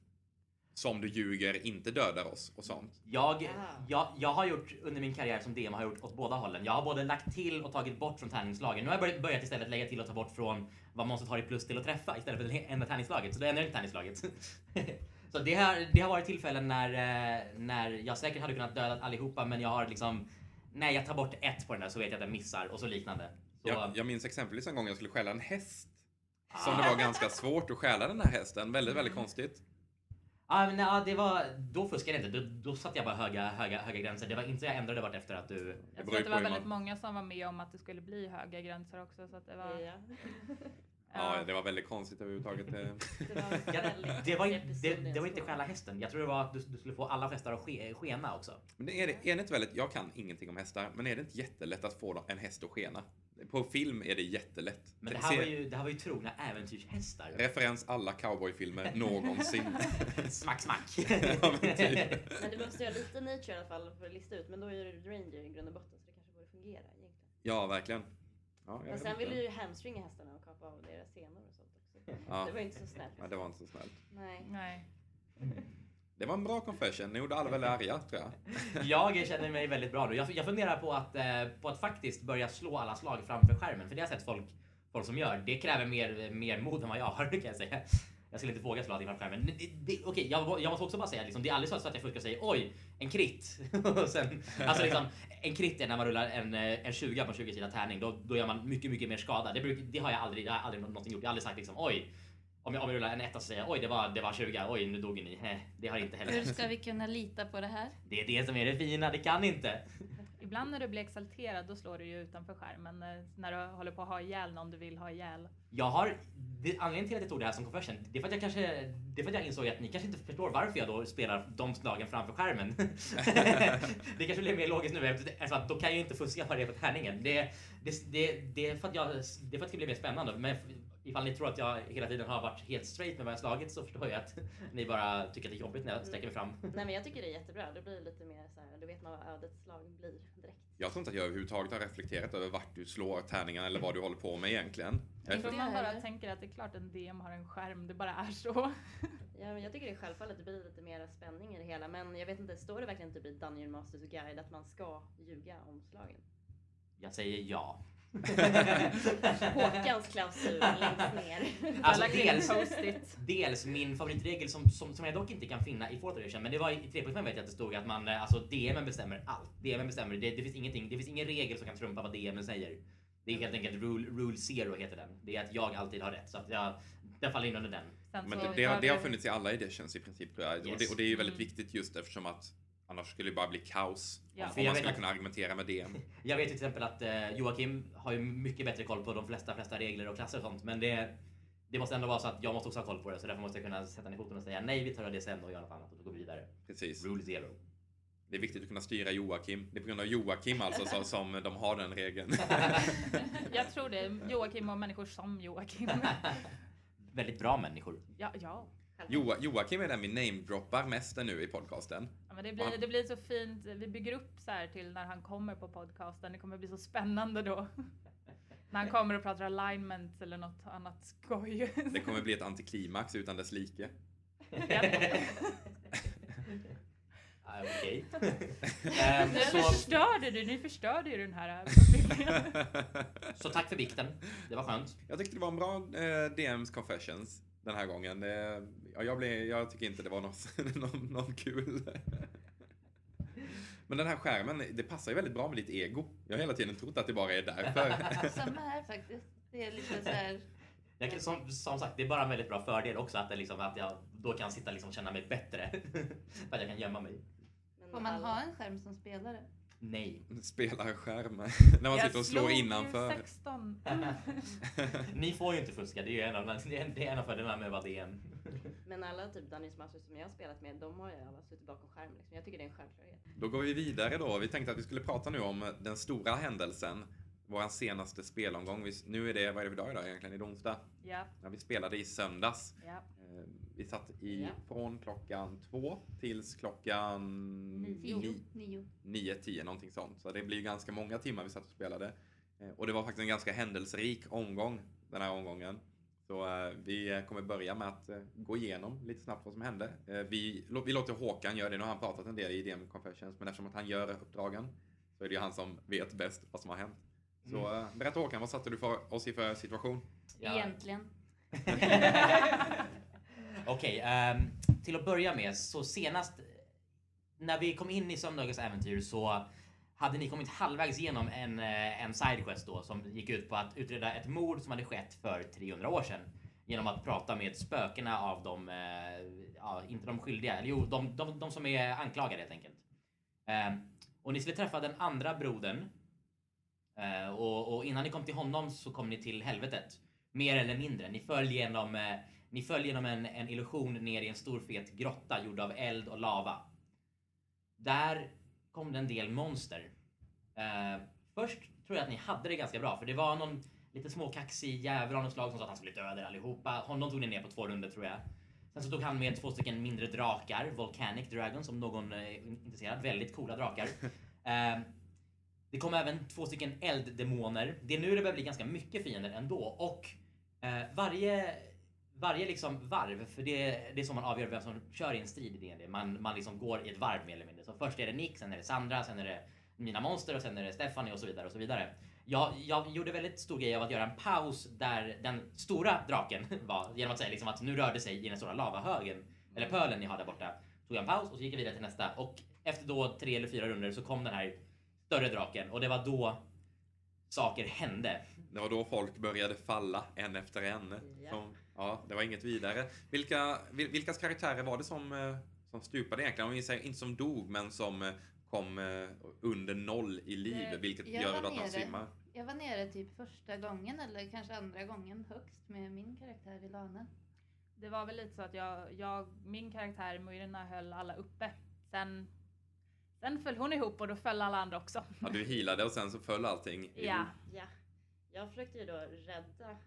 Som du ljuger inte dödar oss och sånt. Jag, Ah. jag, jag har gjort under min karriär som DM har gjort åt båda hållen. Jag har både lagt till och tagit bort från tärningslagen. Nu har jag börjat, börjat istället lägga till och ta bort från vad monstret har i plus till att träffa istället för det enda tärningslaget. Så då ändrar jag inte tärningslaget. så det har, det har varit tillfällen när, eh, när jag säkert hade kunnat döda allihopa men jag har liksom när jag tar bort ett på den där så vet jag att den missar och så liknande. Så, Jag, jag minns exempelvis en gång jag skulle stjäla en häst. Som det var ganska svårt att stjäla den här hästen. Väldigt, väldigt konstigt. Ja, men, ja, det var, då fuskade jag inte. Då, då satte jag bara höga, höga, höga gränser. Det var inte så jag ändrade vart efter att du... Jag tror att det var väldigt många som var med om att det skulle bli höga gränser också. Så att det var... Ja. Ja, det var väldigt konstigt överhuvudtaget. Det var Ja, det, var, det, i det var inte stjäla hästen. Jag tror det var att du, du skulle få alla hästar att ske, skena också. Men det är, det, är det inte väldigt, jag kan ingenting om hästar, men är det inte jättelätt att få en häst att skena? På film är det jättelätt. Men det här, Se- var ju, det här var ju trogna äventyrshästar. Referens alla cowboyfilmer någonsin. Smack, smack. Ja, men typ. Men du måste göra lite nature i alla fall för att lista ut. Men då är du ranger i grund och botten så det kanske borde fungera egentligen. ja, verkligen. Ja, Men sen inte. vill du ju hamstringa hästarna och kapa av deras senor och sånt också. Ja. Det var inte så snällt. Ja, det var inte så snällt. Nej. Nej. Det var en bra confession. Ni gjorde alla väldigt arga, tror jag. Jag känner mig väldigt bra nu. Jag, jag funderar på att, eh, på att faktiskt börja slå alla slag framför skärmen. För det har jag sett folk, folk som gör. Det kräver mer, mer mod än vad jag har, kan jag säga. Jag skulle inte våga slå allting framför skärmen. Okej, jag, jag måste också bara säga liksom, det är aldrig så att jag fuskar och säger oj, en krit. Sen, alltså liksom, en krit är när man rullar en, eh, en 20 på en 20 sida tärning. Då, då gör man mycket, mycket mer skada. Det, bruk, det har jag aldrig, jag har aldrig någonsin gjort. Jag har aldrig sagt liksom oj. Om jag, om jag rullar en etta så säger jag oj, det var, det var 20. Oj, nu dog ni. Det har inte heller Hur ska vi kunna lita på det här? Det är det som är det fina, det kan inte. Ibland när du blir exalterad då slår du ju utanför skärmen. eh, När du håller på att ha ihjäl någon du vill ha ihjäl. Jag har, det, anledningen till att jag tog det här som confession, det är för att jag kanske, det är för att jag insåg att ni kanske inte förstår varför jag då spelar de slagen framför skärmen. det kanske blir mer logiskt nu efter alltså att då kan jag ju inte fuska vad det på tärningen. Det, det, det, det, är för att jag, det är för att det ska bli mer spännande. Men ifall ni tror att jag hela tiden har varit helt straight med vad jag slagit så förstår jag att ni bara tycker att det är jobbigt när jag sträcker mig fram. Nej men jag tycker det är jättebra. Det blir lite mer så här, då vet man vad ödets slag blir. Jag tror inte att jag överhuvudtaget har reflekterat över vart du slår tärningarna eller vad du håller på med egentligen. Jag Jag, tror det man bara tänker att det är klart en DM har en skärm, det bara är så. Ja, men jag tycker det är självfallet, det blir lite mer spänning i det hela. Men jag vet inte, står det verkligen typ i Dungeon Masters Guide att man ska ljuga om slagen? Jag säger ja. Håkans klausul längst ner. Alltså dels, dels min favoritregel som, som, som jag dock inte kan finna i 4th edition, men det var i 3.5 vet jag att det stod att man, eh, alltså DMen bestämmer allt. DMen bestämmer, det, det finns ingenting, det finns ingen regel som kan trumfa vad DMen säger. Det är helt enkelt rule, rule zero heter den. Det är att jag alltid har rätt. Så att jag, den faller in under den. Men det, det, har, det har funnits i alla editions i princip tror jag. Och, Yes. det, och det är ju väldigt Mm. viktigt just eftersom att annars skulle det bara bli kaos. Ja. Om, För om jag man vet skulle att- kunna argumentera med DM. Jag vet ju till exempel att eh, Joakim har ju mycket bättre koll på de flesta, flesta regler och klasser och sånt. Men det, det måste ändå vara så att jag måste också ha koll på det. Så därför måste jag kunna sätta ner foten och säga nej, vi tar det sen och gör något annat och så går vi vidare. Precis. Rule zero. Det är viktigt att kunna styra Joakim. Det är på grund av Joakim alltså som, som de har den regeln. Jag tror det. Joakim och människor som Joakim. Väldigt bra människor. Ja, ja. Jo, Joakim är den vi namedroppar mest nu i podcasten. Ja, men det, blir, det blir så fint. Vi bygger upp så här till när han kommer på podcasten. Det kommer bli så spännande då. När han kommer och pratar alignment eller något annat skoj. Det kommer bli ett antiklimax utan dess like. Ah, Okej. Ehm, Nu så, förstörde du, ni förstörde ju den här så tack för bikten. Det var skönt. Jag tyckte det var en bra eh, DMs confessions den här gången. Ja, jag, blev, jag tycker inte det var något, någon, någon kul. Men den här skärmen, det passar ju väldigt bra med ditt ego. Jag har hela tiden trott att det bara är därför. Samma här faktiskt. Det är lite så här. Jag kan, som, som sagt, det är bara en väldigt bra fördel också att, det liksom, att jag då kan sitta liksom och känna mig bättre. för att jag kan gömma mig. Men Får man alla- ha en skärm som spelare? Nej. Spelarskärm. När man Jag sitter och slår innanför. 16. Ni får ju inte fuska, det är ju en av, det är, det är en av fördelarna med att vara DM. Men alla typ Dungeons Masters som jag har spelat med, de har ju alla suttit bakom skärm. Liksom. Jag tycker det är en självklarhet. Då går vi vidare då. Vi tänkte att vi skulle prata nu om den stora händelsen. Vår senaste spelomgång. Vi, nu är det, vad är det för dag idag egentligen? Är det onsdag? Ja, Ja, vi spelade i söndags. ja. Vi satt i Ja. från klockan två tills klockan Nio. ni- Nio. nio, tio, någonting sånt. Så det blir ganska många timmar vi satt och spelade. Eh, Och det var faktiskt en ganska händelserik omgång den här omgången. Så eh, vi kommer börja med att eh, gå igenom lite snabbt vad som hände. Vi, vi låter Håkan göra det. Nu har han pratat en del i DM Confessions, men eftersom att han gör uppdragen så är det ju han som vet bäst vad som har hänt. Så eh, berätta Håkan, vad satte du för oss i för situation? Ja. Egentligen. Okej, ehm, till att börja med så senast när vi kom in i söndagens äventyr så hade ni kommit halvvägs igenom en, eh, en sidequest då som gick ut på att utreda ett mord som hade skett för 300 år sedan. Genom att prata med spökena av de, eh, ja, inte de skyldiga, eller jo, de, de, de som är anklagade helt enkelt. Ehm, och ni skulle träffa den andra brodern. Eh, och, och innan ni kom till honom så kom ni till helvetet. Mer eller mindre. Ni föll genom, eh, ni föll genom en, en illusion ner i en stor fet grotta gjord av eld och lava. Där kom det en del monster. Eh, först tror jag att ni hade det ganska bra för det var någon lite småkaxig jävel av något slag som sa att han skulle döda er allihopa. Honom tog ni ner på två runder tror jag. Sen så tog han med två stycken mindre drakar, Volcanic Dragons om någon är intresserad. Väldigt coola drakar. Eh, det kom även två stycken elddemoner. Det är nu det börjar bli ganska mycket fiender ändå och eh, varje varje liksom varv, för det, det är så man avgör vem som kör i en strid i D&D. Man, man liksom går i ett varv mer eller mindre. Så först är det Nick, sen är det Sandra, sen är det mina monster och sen är det Stephanie och så vidare och så vidare. Jag, jag gjorde väldigt stor grej av att göra en paus där den stora draken var genom att säga liksom att nu rörde sig i den stora lavahögen eller pölen ni har där borta. Tog jag en paus och så gick jag vidare till nästa och efter då tre eller fyra runder så kom den här större draken och det var då saker hände. Det var då folk började falla en efter en. Ja. Som, ja, det var inget vidare. Vilka, vil, vilkas karaktärer var det som, eh, som stupade egentligen? Om vi säger inte som dog, men som eh, kom eh, under noll i liv, Eh, vilket jag gör att man nere. svimmar. Jag var nere typ första gången eller kanske andra gången högst med min karaktär Ilana. Det var väl lite så att jag, jag min karaktär Myrna höll alla uppe. Sen, sen föll hon ihop och då föll alla andra också. Ja, du healade och sen så föll allting ihop. Ja. Ja. Jag försökte ju då rädda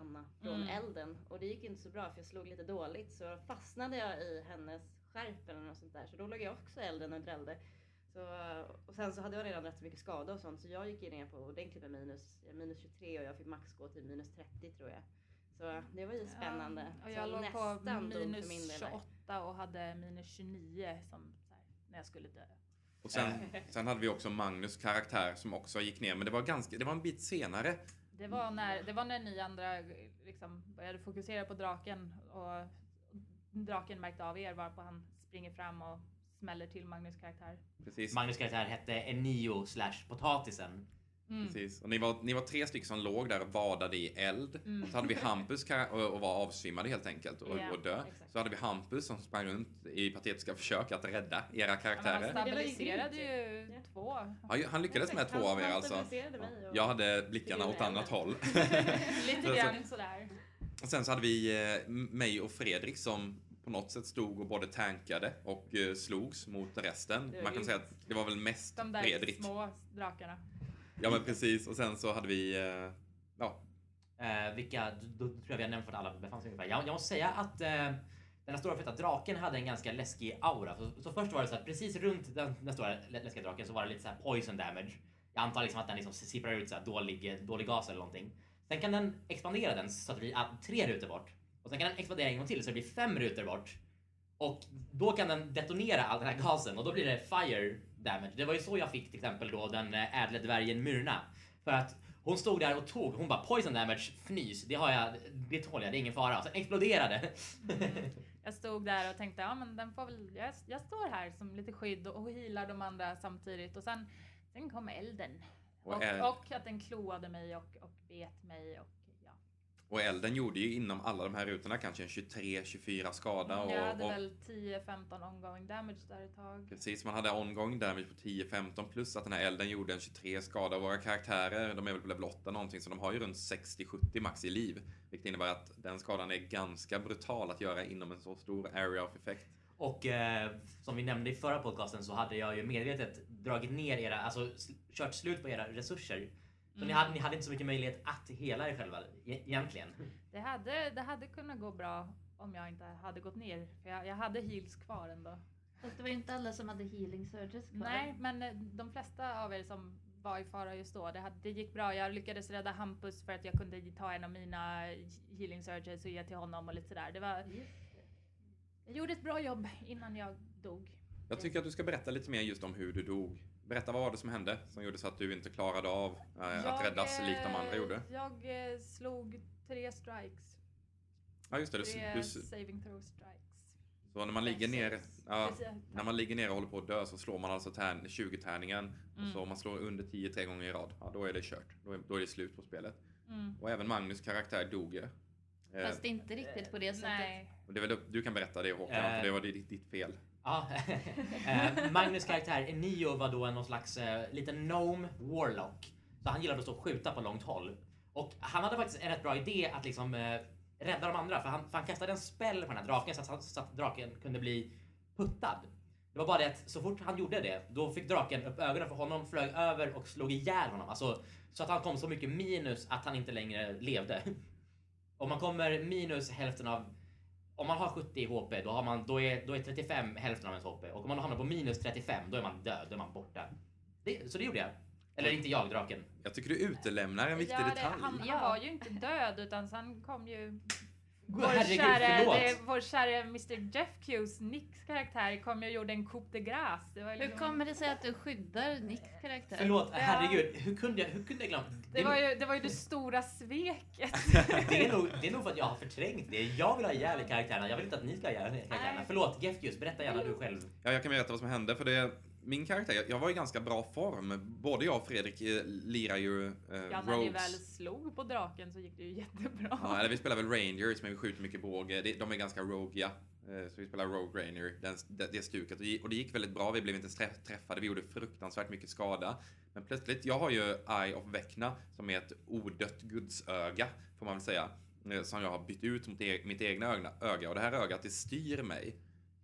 Anna från Mm. elden och det gick inte så bra för jag slog lite dåligt så fastnade jag i hennes skärp eller något sånt där så då låg jag också i elden och drällde. Så, och sen så hade jag redan rätt så mycket skada och sånt så jag gick ner på ordentligt med minus, minus 23 och jag fick max gå till minus 30 tror jag. Så det var ju spännande. Ja, och Så jag låg på minus del där. 28 och hade minus 29 som, så här, när jag skulle dö. Och sen, sen hade vi också Magnus karaktär som också gick ner, men det var, ganska, det var en bit senare. Det var när, det var när ni andra liksom började fokusera på draken och draken märkte av er varpå han springer fram och smäller till Magnus karaktär. Precis. Magnus karaktär hette Enio slash potatisen. Mm. Precis. Och ni, var, ni var tre stycken som låg där och badade i eld. Mm. Så hade vi Hampus och, och var avsvimmade helt enkelt och, Ja, och dö. exakt. Så hade vi Hampus som sprang runt i patetiska försök att rädda era Ja, han karaktärer. var ju stabiliserade ju Ja. två. Ja, han lyckades med två han- av er han alltså. Jag hade blickarna åt annat håll. Lite Så- grann sådär. Och sen så hade vi eh, mig och Fredrik som på något sätt stod och både tankade och eh, slogs mot resten. Man kan säga att det var väl mest De där Fredrik. små drakarna. Ja men precis. Och sen så hade vi, eh, ja, Eh, vilka, då, då tror jag vi har nämnt vart alla befann sig ungefär. Jag, jag måste säga att eh, den här stora feta draken hade en ganska läskig aura. Så, så först var det så att precis runt den, den stora läskiga draken så var det lite så här poison damage. Jag antar liksom att den liksom sipprar ut så här dålig, dålig gas eller någonting. Sen kan den expandera den så att det blir tre rutor bort. Och sen kan den expandera en gång till så det blir fem rutor bort. Och då kan den detonera all den här gasen och då blir det fire damage. Det var ju så jag fick till exempel då den eh, ädle dvärgen Myrna. För att hon stod där och tog, hon bara poison damage, fnys, det har jag, det tål jag, det är ingen fara. Och sen exploderade. Jag stod där och tänkte, ja men den får väl, jag, jag står här som lite skydd och, och healar de andra samtidigt och sen, sen kom elden. Och Och, och att den kloade mig och, och bet mig och. Och elden gjorde ju inom alla de här rutorna kanske en 23-24 skada. Och, jag hade och väl 10-15 ongoing damage där ett tag. Precis, man hade ongoing damage på 10-15 plus att den här elden gjorde en 23 skada. Våra karaktärer, de är väl på level 8 någonting, så de har ju runt 60-70 max i liv. Vilket innebär att den skadan är ganska brutal att göra inom en så stor area of effect. Och eh, som vi nämnde i förra podcasten så hade jag ju medvetet dragit ner era, alltså kört slut på era resurser. Så ni, hade, ni hade inte så mycket möjlighet att hela er själva e- egentligen. Det hade, det hade kunnat gå bra om jag inte hade gått ner. För jag, jag hade heals kvar ändå. Fast det var ju inte alla som hade healing surges kvar. Nej, men eh, de flesta av er som var i fara just då, det, hade, det gick bra. Jag lyckades rädda Hampus för att jag kunde ta en av mina healing surges och ge till honom och lite sådär. Det var, jag gjorde ett bra jobb innan jag dog. Jag tycker att du ska berätta lite mer just om hur du dog. Berätta vad var det som hände som gjorde så att du inte klarade av eh, att räddas likt de andra eh, gjorde? Jag eh, slog tre strikes. Ja just det, du, Tre du, saving throw strikes. så när man ligger ner, ja, när man ligger ner och håller på att dö så slår man alltså tärn, 20-tärningen och Mm. så om man slår under 10 tre gånger i rad, ja då är det kört. Då är, då är det slut på spelet. Mm. Och även Magnus karaktär dog ju. Eh, Fast inte riktigt på det sättet. Nej. och det väl, du kan berätta det Håkan, Eh. för det var ditt, ditt fel. Ja, eh, Magnus karaktär Nio var då någon slags eh, liten gnome warlock. Så han gillade att stå och skjuta på långt håll. Och han hade faktiskt en rätt bra idé att liksom eh, rädda de andra. För han, för han kastade en spell på den här draken så att, så att draken kunde bli puttad. Det var bara det att så fort han gjorde det, då fick draken upp ögonen för honom, flög över och slog ihjäl honom. Alltså, så att han kom så mycket minus att han inte längre levde. Om man kommer minus hälften av om man har 70 i HP, då, har man, då, är, då är 35 hälften av ens HP. Och om man hamnar på minus 35, då är man död, då är man borta. Det, så det gjorde jag. Eller inte jag, draken. Jag tycker du utelämnar en viktig Ja, det, detalj. han, han var ju inte död utan sen kom ju vår Herregud, käre, förlåt. det, vår käre Mr Jeff Hughes, Nicks karaktär, kom ju och gjorde en coup de grace. Det var, Hur liksom, kommer det sig att du skyddar Nicks karaktär? Förlåt, Ja. herregud. Hur kunde jag, hur kunde jag glömma? det, var ju, det var ju det stora sveket. det, är nog, det är nog för att jag har förträngt det. Jag vill ha ihjäl karaktärerna. Jag vill inte att ni ska ha ihjäl karaktärerna. Förlåt, Jeff Hughes, berätta gärna du själv. Ja, jag kan berätta vad som hände, för det min karaktär, jag- jag var i ganska bra form. Både jag och Fredrik eh, lirar ju eh, Ja, när ni väl slog på draken så gick det ju jättebra. Ja, eller vi spelar väl Rangers, men vi skjuter mycket båge. De är ganska rogiga. Eh, Så vi spelar Rogue Ranger, den, det, det stuket. Och det gick väldigt bra, vi blev inte träffade, vi gjorde fruktansvärt mycket skada. Men plötsligt, jag har ju Eye of Vecna, som är ett odött gudsöga, får man väl säga. eh, Som jag har bytt ut mot e- mitt egna öga. Och det här ögat, det styr mig.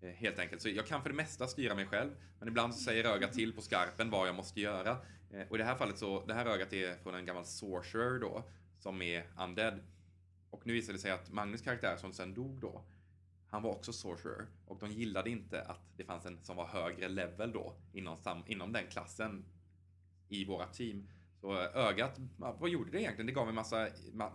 Eh, helt enkelt. Så jag kan för det mesta styra mig själv. Men ibland så säger ögat till på skarpen vad jag måste göra. Eh, och i det här fallet så, det här ögat är från en gammal sorcerer då, som är undead. Och nu visade det sig att Magnus karaktär som sen dog då, han var också sorcerer. Och de gillade inte att det fanns en som var högre level då inom, sam, inom den klassen i våra team. Så eh, ögat, vad gjorde det egentligen? Det gav mig massa,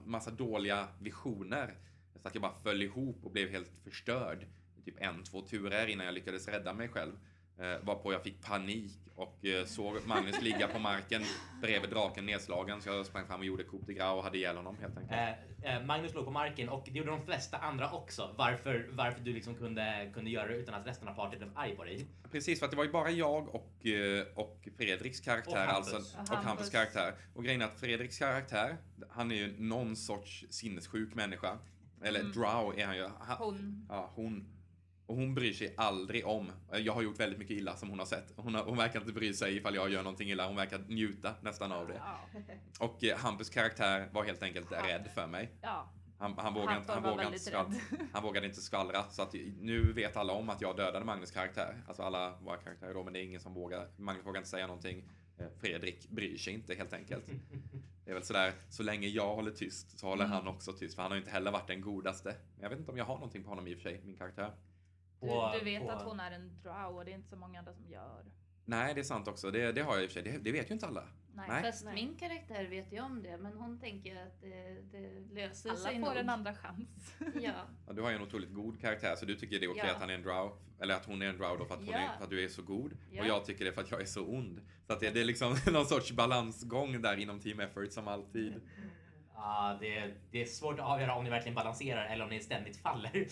massa dåliga visioner. Så att jag bara föll ihop och blev helt förstörd. Typ en, två turer innan jag lyckades rädda mig själv. Eh, varpå jag fick panik och eh, såg Magnus ligga på marken bredvid draken nedslagen. Så jag sprang fram och gjorde coup de grace och hade ihjäl honom helt enkelt. Eh, eh, Magnus låg på marken och det gjorde de flesta andra också. Varför, varför du liksom kunde, kunde göra det utan att resten av partyt blev arg på dig. Precis, för att det var ju bara jag och, eh, och Fredriks karaktär, Och Hampus. alltså, Och och Hampus Hampus. karaktär. Och grejen är att Fredriks karaktär, han är ju någon sorts sinnessjuk människa. Eller Mm. drow är han ju. Han, Hon. Ja, hon. Och hon bryr sig aldrig om. Jag har gjort väldigt mycket illa som hon har sett. Hon, har, hon verkar inte bry sig ifall jag gör någonting illa. Hon verkar njuta nästan av det. Ja. Och eh, Hampus karaktär var helt enkelt Han- rädd för mig. ja. Han, han, vågade, inte, han, vågade inte skvallra, han vågade inte skvallra. Så att nu vet alla om att jag dödade Magnus karaktär. Alltså alla våra karaktärer då, men det är ingen som vågar. Magnus vågar inte säga någonting. Eh, Fredrik bryr sig inte helt enkelt. Det är väl sådär, så länge jag håller tyst så håller Mm. han också tyst. För han har ju inte heller varit den godaste. Men jag vet inte om jag har någonting på honom i och för sig, min karaktär. Du, På- du vet på- att hon är en drow och det är inte så många andra som gör. Nej, det är sant också. Det, det har jag i och för sig. Det, det vet ju inte alla. Nej. Nej. Fast Nej. min karaktär vet ju om det, men hon tänker att det, det löser Alla sig får nog. en andra chans. Ja, Ja, du har ju en otroligt god karaktär, så du tycker det är okej Ja. att han är en drow. Eller att hon är en drow då för att, Ja. är, för att du är så god. Ja. Och jag tycker det för att jag är så ond. Så att det, det är liksom någon sorts balansgång där inom Team Effort som alltid. Ja, det, det är svårt att avgöra om ni verkligen balanserar eller om ni ständigt faller.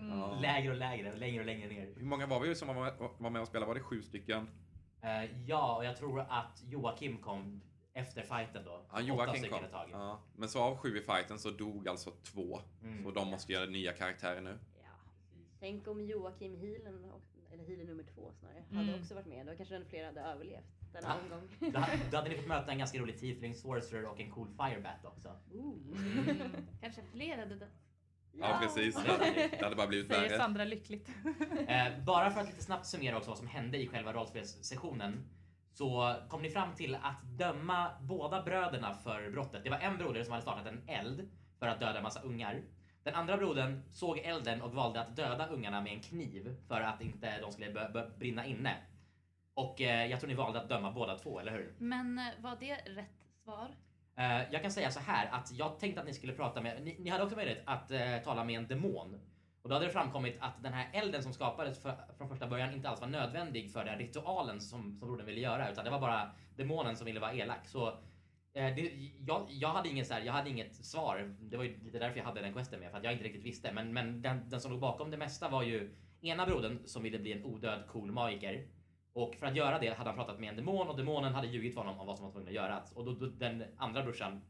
Ja. lägre och lägre, längre och längre ner. Hur många var vi som var med, var med och spelade? Var det sju stycken? Eh, ja, och jag tror att Joakim kom efter fighten då. Ja, Joakim kom. ett tag. Ja. Men så av sju i fighten så dog alltså två. Mm. Så de måste göra nya karaktärer nu. Ja. Tänk om Joakim Healen, eller Healen nummer två snarare, Mm. hade också varit med. Då kanske den fler hade överlevt denna Ja. omgång. Då, då hade ni fått möta en ganska rolig tiefling sorcerer och en cool firebat också. Ooh. kanske fler hade dött. Ja, precis. Det hade, bara blivit Säger värre. Sandra lyckligt. Eh, bara för att lite snabbt summera också vad som hände i själva rollspelssessionen så kom ni fram till att döma båda bröderna för brottet. Det var en broder som hade startat en eld för att döda en massa ungar. Den andra brodern såg elden och valde att döda ungarna med en kniv för att inte de skulle brinna inne. Och eh, jag tror ni valde att döma båda två, eller hur? Men eh, var det rätt svar? Eh, jag kan säga så här att jag tänkte att ni skulle prata med, ni, ni hade också möjlighet att eh, tala med en demon. Och då hade det framkommit att den här elden som skapades för, från första början inte alls var nödvändig för den ritualen som, som brodern ville göra, utan det var bara demonen som ville vara elak. Så eh, det, jag, jag, hade ingen, så här, jag hade inget svar. Det var ju lite därför jag hade den questen med, för att jag inte riktigt visste. Men, men den, den som låg bakom det mesta var ju ena brodern som ville bli en odöd cool magiker. Och för att göra det hade han pratat med en demon och demonen hade ljugit för honom om vad som var tvungen att göras. Och då, då, den andra brorsan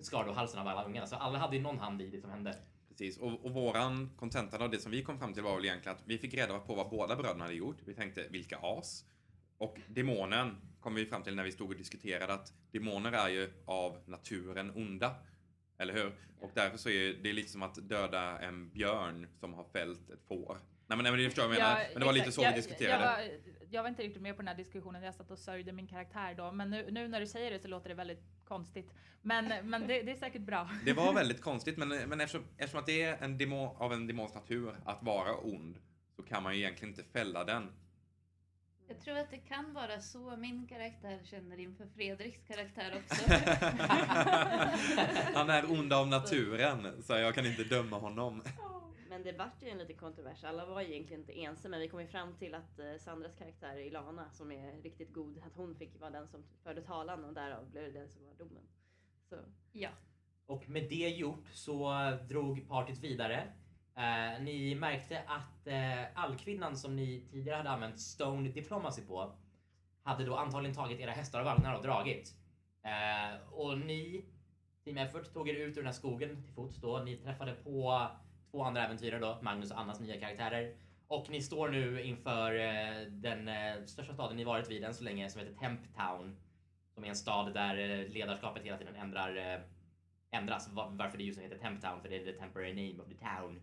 skar då halsen av alla ungarna. Så alla hade ju någon hand i det som hände. Precis, och, och våran kontentan av det som vi kom fram till var väl egentligen att vi fick reda på vad båda bröderna hade gjort. Vi tänkte, vilka as? Och demonen kom vi fram till när vi stod och diskuterade att demoner är ju av naturen onda. Eller hur? Och därför så är det lite som att döda en björn som har fällt ett får. Nej men, nej, men det förstår jag jag menar. men det var lite så vi jag, diskuterade. Jag var, jag var inte riktigt med på den här diskussionen, jag satt och sörjde min karaktär då. Men nu, nu när du säger det så låter det väldigt konstigt. Men, men det, det är säkert bra. Det var väldigt konstigt, men, men eftersom, eftersom att det är en demon, av en demons natur att vara ond så kan man ju egentligen inte fälla den. Jag tror att det kan vara så min karaktär känner inför Fredriks karaktär också. Han är ond av naturen, så jag kan inte döma honom. Men det vart ju en liten kontrovers. Alla var egentligen inte ense men vi kom ju fram till att eh, Sandras karaktär Ilana som är riktigt god, att hon fick vara den som förde talan och därav blev det den som var domen. Så ja. Och med det gjort så drog partyt vidare. Eh, ni märkte att eh, allkvinnan som ni tidigare hade använt Stone Diplomacy på hade då antagligen tagit era hästar och vagnar och dragit. Eh, och ni, Team Effort, tog er ut ur den här skogen till fots då. Ni träffade på två andra äventyrare då, Magnus och Annas nya karaktärer. Och ni står nu inför eh, den eh, största staden ni varit vid än så länge som heter Temp Town. Som är en stad där eh, ledarskapet hela tiden ändrar ändras. Va- Varför det just heter Temp Town, för det är the temporary name of the town.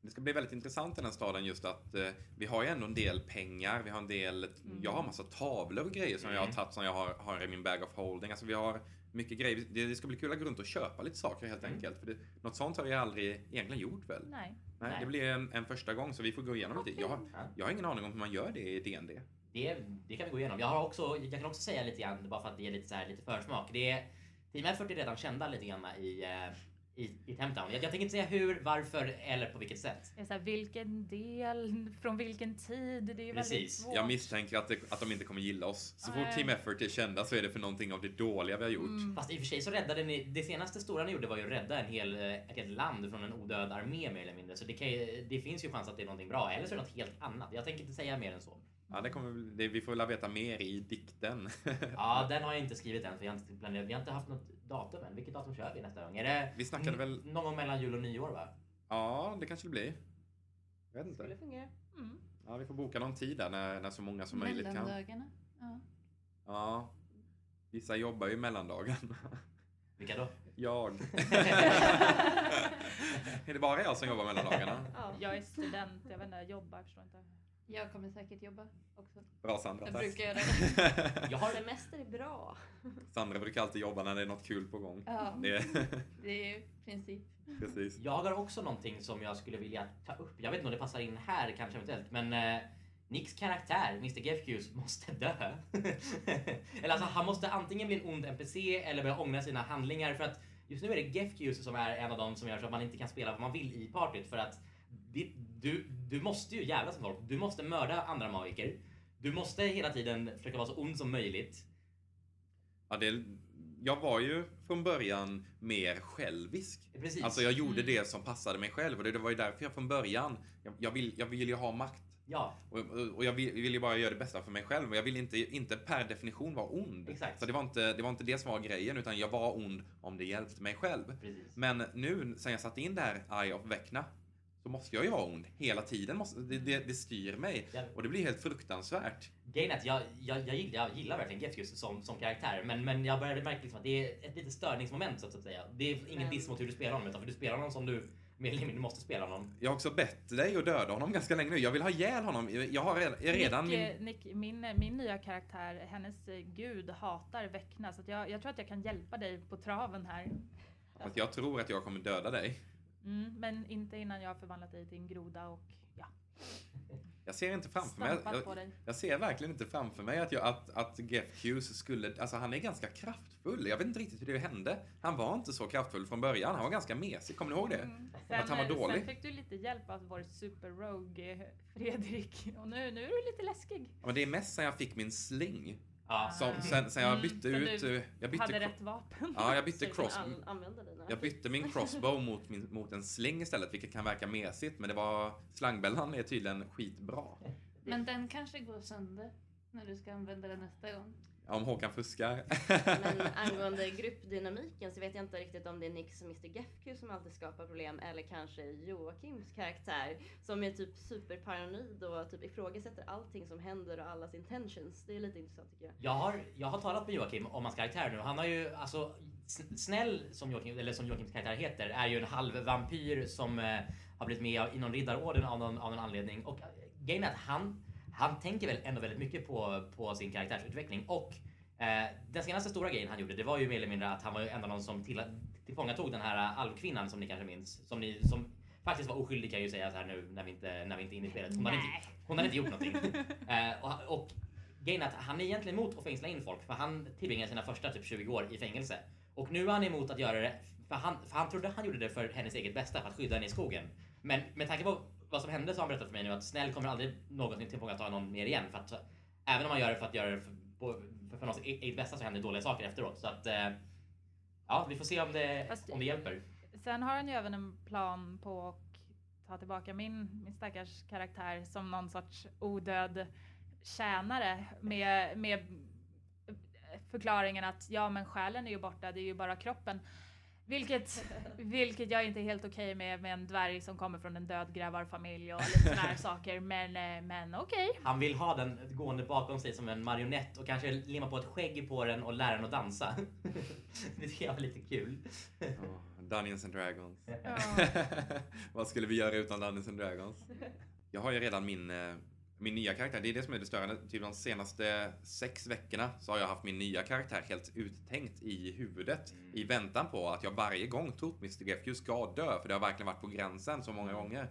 Det ska bli väldigt intressant i den här staden just att eh, vi har ju ändå en del pengar, vi har en del, jag har massa tavlor och grejer som jag har Mm. tagit som jag har, har i min bag of holding. Alltså vi har mycket grejer. Det, det ska bli kul att gå runt och köpa lite saker helt Mm. enkelt. För det, något sånt har vi aldrig egentligen gjort väl? Nej. Nej, Nej. det blir en, en första gång så vi får gå igenom lite. Jag, jag har ingen aning om hur man gör det i DND. Det, det kan vi gå igenom. Jag, har också, jag kan också säga lite grann, bara för att det är lite, så här, lite försmak. Det är, Team Effort är redan kända lite grann i, eh, i, i Temp Town. Jag, jag tänker inte säga hur, varför eller på vilket sätt. Det är så här, vilken del, från vilken tid? Det är ju väldigt Precis. svårt. Jag misstänker att, det, att de inte kommer gilla oss. Så fort. Team Effort är kända så är det för någonting av det dåliga vi har gjort. Mm. Fast i och för sig så räddade ni, det senaste stora ni gjorde var ju att rädda en hel, ett helt land från en odöd armé mer eller mindre. Så det, kan, ju- det finns ju chans att det är någonting bra, eller så är det något helt annat. Jag tänker inte säga mer än så. Ja, det kommer, det, vi får väl veta mer i dikten. Ja, den har jag inte skrivit än, för jag har inte planerat. Vi har inte haft något datum än. Vilket datum kör vi nästa gång? Är det Vi snackade väl- någon gång mellan jul och nyår va? ja, det kanske det blir. Jag vet skulle inte. fungera. Mm. Ja, vi får boka någon tid där när, när så många som möjligt kan. Mellandagarna. Ja. Ja. Vissa jobbar ju mellandagen. Vilka då? Jag. är det bara jag som jobbar mellandagarna? Ja. Jag är student, jag vet inte, jag jobbar, förstår inte. Jag kommer säkert jobba också. Bra Sandra, Jag tack. brukar göra det. Jag har Semester är bra. Sandra brukar alltid jobba när det är något kul på gång. Ja, Det, det är ju princip. precis. Jag har också någonting som jag skulle vilja ta upp. Jag vet inte om det passar in här kanske eventuellt, men eh, Nicks karaktär, Mr Gefkus, måste dö. eller alltså han måste antingen bli en ond NPC eller börja ångra sina handlingar för att just nu är det Gefkus som är en av dem som gör så att man inte kan spela vad man vill i partyt för att det, du, du måste ju jävlas med folk. Du måste mörda andra magiker. Du måste hela tiden försöka vara så ond som möjligt. Ja, det, jag var ju från början mer självisk. Precis. Alltså jag gjorde Mm. det som passade mig själv och det, det var ju därför jag från början, jag, jag, vill, jag vill ju ha makt. Ja, Och, och- jag vill, vill ju bara göra det bästa för mig själv. Och jag vill inte, inte per definition vara ond. Exakt. Så det var, inte, det var inte det som var grejen, utan jag var ond om det hjälpte mig själv. precis. Men nu, sen jag satte in det här Eye of Vecna, så måste jag ju vara ond. Hela tiden måste, det, det, det styr mig. Ja. Och det blir helt fruktansvärt. Grejen är att jag, jag, jag, gillar, jag gillar verkligen Gefkus som, som karaktär, men, men jag började märka liksom att det är ett litet störningsmoment så att säga. Det är ingen Men- diss mot hur du spelar honom, utan för du spelar honom som du mer eller mindre måste spela honom. Jag har också bett dig att döda honom ganska länge nu. Jag vill ha ihjäl honom. Jag har redan, Nick, min... eh, Nick, min, min nya karaktär, hennes eh, gud hatar Väckna så att jag, jag tror att jag kan hjälpa dig på traven här. Fast jag tror att jag kommer döda dig. Mm, men inte innan jag har förvandlat dig till en groda och ja, Jag ser inte framför mig... Jag, jag ser verkligen inte framför mig att, jag, att, att Geff Hughes skulle... Alltså han är ganska kraftfull. Jag vet inte riktigt hur det hände. Han var inte så kraftfull från början. Han var ganska mesig. Kommer ni ihåg det? Mm. Att han var dålig? Sen fick du lite hjälp av vår super rogue eh, Fredrik och nu, nu är du lite läskig. Ja, Men det är mest sen jag fick min sling. Ja, Som, sen, sen jag Mm, bytte sen ut... du eh, Jag bytte, Hade rätt vapen. ja, jag bytte cross... Jag bytte min crossbow mot, min, mot en sling istället, vilket kan verka mesigt. Men det var... Slangbällan är tydligen skitbra. Men den kanske går sönder när du ska använda den nästa gång. Om Håkan fuskar. Men angående gruppdynamiken så vet jag inte riktigt om det är Nix och Mr Gefku som alltid skapar problem eller kanske Joakims karaktär som är typ superparanoid och typ ifrågasätter allting som händer och allas intentions. Det är lite intressant tycker jag. Jag har, jag har talat med Joakim om hans karaktär nu. Han har ju, alltså, snäll som Joakim, eller som Joakims karaktär heter, är ju en halv vampyr som eh, har blivit med i någon riddarorden av någon, av någon anledning. Och eh, grejen är att han, han tänker väl ändå väldigt mycket på, på sin karaktärsutveckling. Och eh, den senaste stora grejen han gjorde, det var ju mer eller mindre att han var ju en av de som till, tillfångatog den här alvkvinnan som ni kanske minns. Som, ni, som faktiskt var oskyldig kan jag ju säga så här nu när vi inte, när vi inte är inne i spelet. Hon hade inte, hon hade inte gjort någonting. Eh, och, och grejen är att han är egentligen emot att fängsla in folk för han tillbringar sina första typ 20 år i fängelse. Och nu är han emot att göra det för han, för han trodde han gjorde det för hennes eget bästa, för att skydda henne i skogen. Men med tanke på vad som hände så har han berättat för mig nu att Snäll kommer aldrig någonsin tillfångata någon mer igen. För att även om man gör det för att göra det för, för, för någons e- eget bästa så händer dåliga saker efteråt. Så att eh, ja, vi får se om det, Fast- om det hjälper. Sen har han ju även en plan på att ta tillbaka min, min stackars karaktär som någon sorts odöd tjänare med, med förklaringen att ja men själen är ju borta, det är ju bara kroppen. Vilket, vilket jag inte är helt okej med med en dvärg som kommer från en dödgrävarfamilj och lite såna här saker. Men, eh, men okej. Han vill ha den gående bakom sig som en marionett och kanske limma på ett skägg på den och lära den att dansa. det tycker jag var lite kul. Oh, Dungeons and Dragons. Vad skulle vi göra utan Dungeons and Dragons? Jag har ju redan min, eh, min nya karaktär. Det är det som är det störande. Typ de senaste sex veckorna så har jag haft min nya karaktär helt uttänkt i huvudet. I väntan på att jag varje gång trott Mr. GFQ ska dö. För det har verkligen varit på gränsen så många gånger.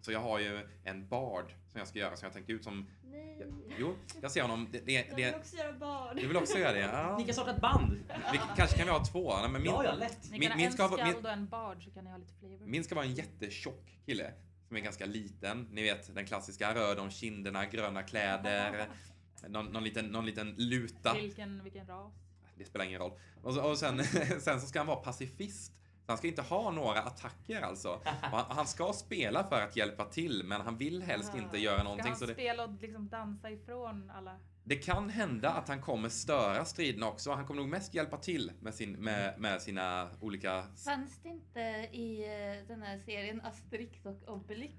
Så jag har ju en bard som jag ska göra som jag tänkt ut som... Nej, Jo, jag ser honom. Det, det, jag vill det, också göra barn. du vill också göra det? Ja. Ni kan starta ett band! Vi, kanske kan vi ha två? Nej, men min, Ja, ja, lätt. Ni kan min ha ska en skald och en bard så kan ni ha lite flavor. Min ska vara en jättetjock kille. Som är ganska liten. Ni vet den klassiska röd om kinderna, gröna kläder. Någon, någon, liten, någon liten luta. Vilken, vilken ras. Det spelar ingen roll. Och, så, och sen, sen så ska han vara pacifist. Så han ska inte ha några attacker alltså. Han, han ska spela för att hjälpa till men han vill helst inte göra Ska någonting. han Så det, spela och liksom dansa ifrån alla? Det kan hända att han kommer störa striden också. Han kommer nog mest hjälpa till med, sin, med, med sina olika... Fanns det inte i eh, den här serien Asterix och Obelix?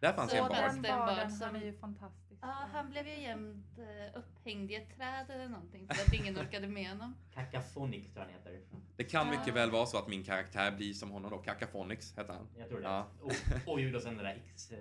Där fanns Så en bard. Den den barden, bard han som- är ju fantastisk. Ja, han blev ju jämt eh, upphängd i ett träd eller någonting för att ingen orkade med honom. Cacaphonic tror jag han heter. Det kan mycket Ah. väl vara så att min karaktär blir som honom då. Cacaphonics heter han. Jag tror det. Ja. Och, och ljud och sen det där X,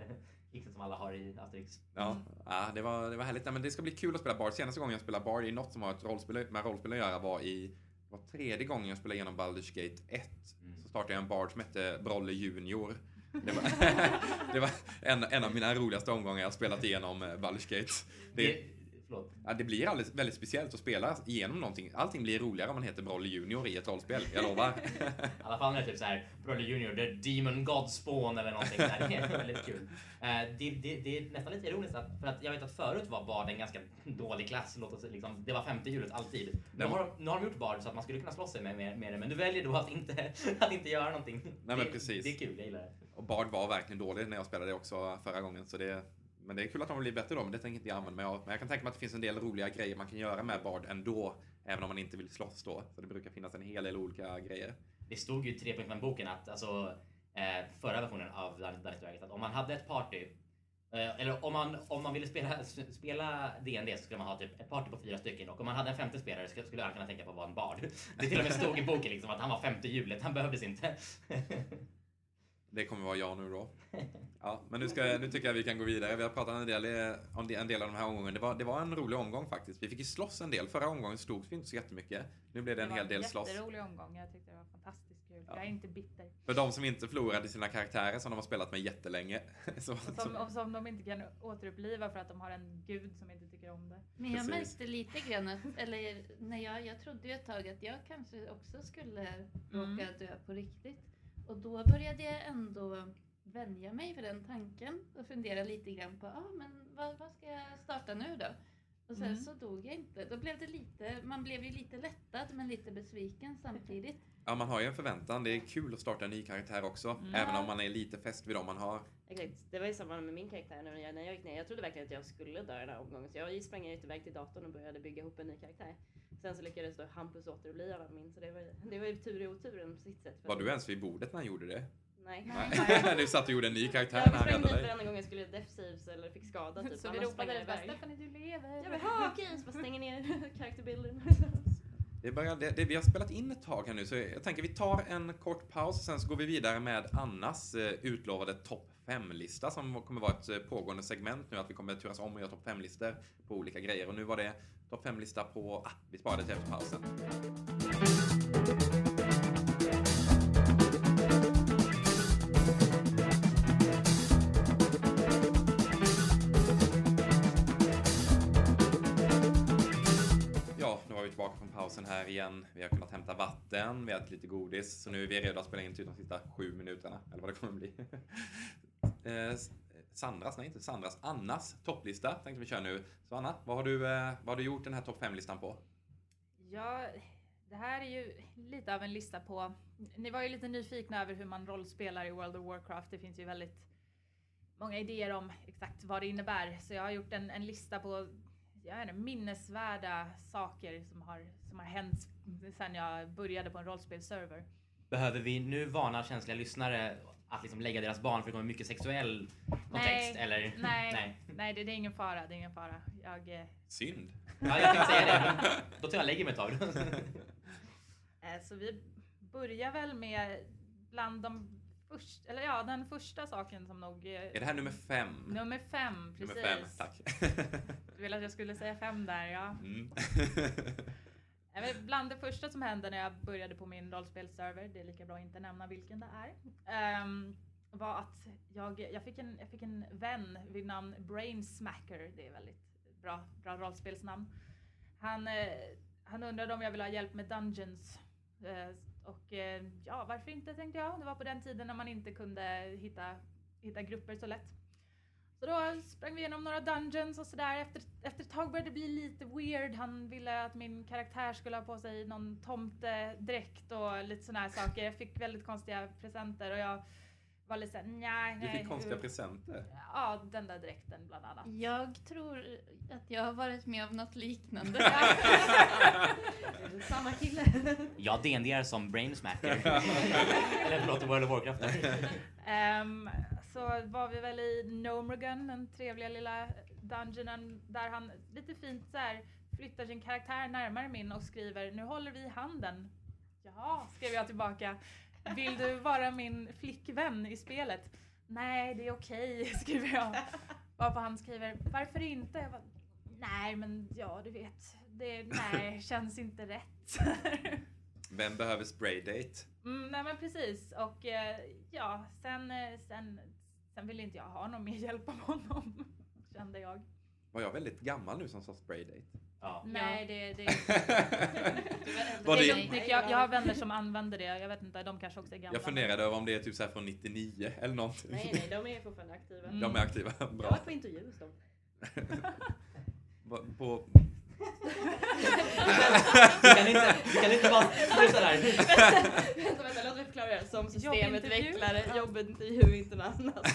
Xet som alla har i Asterix. Ja, Mm. ja det, var, det var härligt. Nej, men det ska bli kul att spela Bard. Senaste gången jag spelade Bard i något som har ett rollspel, med rollspel att göra var i var tredje gången jag spelade igenom Baldur's Gate 1. Mm. Så startade jag en Bard som hette Brolle Junior. Det var, det var en, en av mina roligaste omgångar jag spelat igenom eh, Baldur's Gate. Det, Det, förlåt. ja, det blir alldeles, väldigt speciellt att spela igenom någonting. Allting blir roligare om man heter Broly Junior i ett rollspel, jag lovar. I alla fall när det är typ såhär Broly Junior, The Demon God Spawn eller någonting där. Det är väldigt kul. Eh, det, det, det är nästan lite ironiskt att, för att jag vet att förut var Bard en ganska dålig klass. Låt oss, liksom, det var femte hjulet alltid. Nu har, nu har de gjort Bard så att man skulle kunna slåss sig med, med, med det, men du väljer då att inte, att inte göra någonting. men det, precis. Det är kul, jag gillar det. Och Bard var verkligen dålig när jag spelade det också förra gången. Så det, men det är kul att de blir bättre då, men det tänker inte jag använda mig av. Men jag kan tänka mig att det finns en del roliga grejer man kan göra med Bard ändå, även om man inte vill slåss då. Så det brukar finnas en hel del olika grejer. Det stod ju i 3.5-boken att, alltså eh, förra versionen av Dungeons Dragons, att om man hade ett party eh, eller om man, om man ville spela, spela D&D så skulle man ha typ ett party på fyra stycken och om man hade en femte spelare så skulle han kunna tänka på att vara en bard. Det till och med stod i boken liksom att han var femte hjulet, han behövdes inte. Det kommer vara jag nu då. Ja, men nu, ska, nu tycker jag vi kan gå vidare. Vi har pratat en del, eh, om det- en del av de här omgången. Det var, det var en rolig omgång faktiskt. Vi fick ju slåss en del. Förra omgången slogs vi inte så jättemycket. Nu blev det en var hel del slåss. en jätterolig omgång. Jag tyckte det var fantastiskt kul. Ja. Jag är inte bitter. För de som inte förlorade sina karaktärer som de har spelat med jättelänge. Så, som, så, och som de inte kan återuppliva för att de har en gud som inte tycker om det. Men jag Precis. märkte lite grann att, eller när jag, jag trodde ju ett tag att jag kanske också skulle råka dö på riktigt. Och då började jag ändå vänja mig vid den tanken och fundera lite grann på, ah, men vad, vad ska jag starta nu då? Och sen Mm. så dog jag inte. Då blev det lite, man blev ju lite lättad men lite besviken samtidigt. ja, man har ju en förväntan. Det är kul att starta en ny karaktär också. Mm. Även om man är lite fäst vid dem man har. Exakt, det var ju samma med min karaktär när jag, när jag gick ner. Jag trodde verkligen att jag skulle dö den här omgången så jag sprang ut iväg till datorn och började bygga ihop en ny karaktär. Sen så lyckades då Hampus återuppliva min så det var, det var ju tur i oturen på sitt sätt. Var du ens vid bordet när han gjorde det? Nej. Nej. du satt och gjorde en ny karaktär Jag när han sprang räddade dig. varenda gång jag skulle death saves eller fick skada typ. så vi annars sprang ropade jag det bara. Stephanie du lever. Jag bara, "Ha, okej, så bara stänger ner karaktärbilden. Det bara, det, det, vi har spelat in ett tag här nu, så jag tänker vi tar en kort paus och sen så går vi vidare med Annas eh, utlovade topp 5-lista som kommer vara ett eh, pågående segment nu, att vi kommer turas om och göra topp 5-listor på olika grejer. Och nu var det topp 5-lista på, ah, vi sparade till efter pausen. Tillbaka från pausen här igen. Vi har kunnat hämta vatten, vi har ätit lite godis, så nu är vi redo att spela in typ de sista sju minuterna, eller vad det kommer bli. Eh, Sandras, nej inte Sandras, Annas topplista tänkte vi köra nu. Så Anna, vad har du, eh, vad har du gjort den här topp 5-listan på? Ja, det här är ju lite av en lista på... Ni var ju lite nyfikna över hur man rollspelar i World of Warcraft. Det finns ju väldigt många idéer om exakt vad det innebär. Så jag har gjort en, en lista på jag vet inte, minnesvärda saker som har, som har hänt sedan jag började på en rollspelsserver. Behöver vi nu varna känsliga lyssnare att liksom lägga deras barn för det kommer mycket sexuell kontext? Nej, eller? Nej, Nej. nej. det, det är ingen fara. Det är ingen fara. Jag, eh, Synd. Ja, jag tänkte säga det. Då tar jag och lägger mig ett tag. Eh, Så vi börjar väl med bland de första, eller ja, den första saken som nog... eh, Är det här nummer fem? Nummer fem, precis. Nummer fem, tack. Du ville att jag skulle säga fem där, ja. Mm. Bland det första som hände när jag började på min rollspelsserver, det är lika bra att inte nämna vilken det är, ehm, var att jag, jag, fick en, jag fick en vän vid namn Brainsmacker, det är väldigt bra, bra rollspelsnamn. Han, eh, han undrade om jag ville ha hjälp med Dungeons. Och eh, ja, varför inte tänkte jag. Det var på den tiden när man inte kunde hitta, hitta grupper så lätt. Så då sprang vi igenom några dungeons och sådär. Efter, efter ett tag började det bli lite weird. Han ville att min karaktär skulle ha på sig någon tomtedräkt och lite sådana här saker. Jag fick väldigt konstiga presenter och jag var lite såhär, nej, Du fick konstiga uh, presenter. Ja, den där dräkten bland annat. Jag tror att jag har varit med om något liknande. Samma kille. Jag DNDar som Brainsmacker. Eller förlåt, World of Warcraft. Ehm, så var vi väl i Nomergun, den trevliga lilla dungeonen där han lite fint så här flyttar sin karaktär närmare min och skriver nu håller vi i handen. Ja, skrev jag tillbaka. Vill du vara min flickvän i spelet? Nej, det är okej, skriver jag. Varpå han skriver varför inte? Jag bara, nej, men ja, du vet, det nej, känns inte rätt. Vem behöver spraydate? Mm, nej men precis och eh, ja, sen, eh, sen, sen ville inte jag ha någon mer hjälp av honom. Kände jag. Var jag väldigt gammal nu som sa spraydate? Ja. Nej, det, det, Var det det- är jag, jag har vänner som använder det. Jag vet inte, de kanske också är gamla. Jag funderade över om det är typ så här från 99 eller någonting. Nej, nej, de är fortfarande aktiva. Mm. De är aktiva. Jag har Bra. varit på intervju hos dem. På- På... Du kan inte, du kan inte bara sluta där. vänta, vänta, låt mig förklara det. Som systemutvecklare, jobbintervju, inte något annat.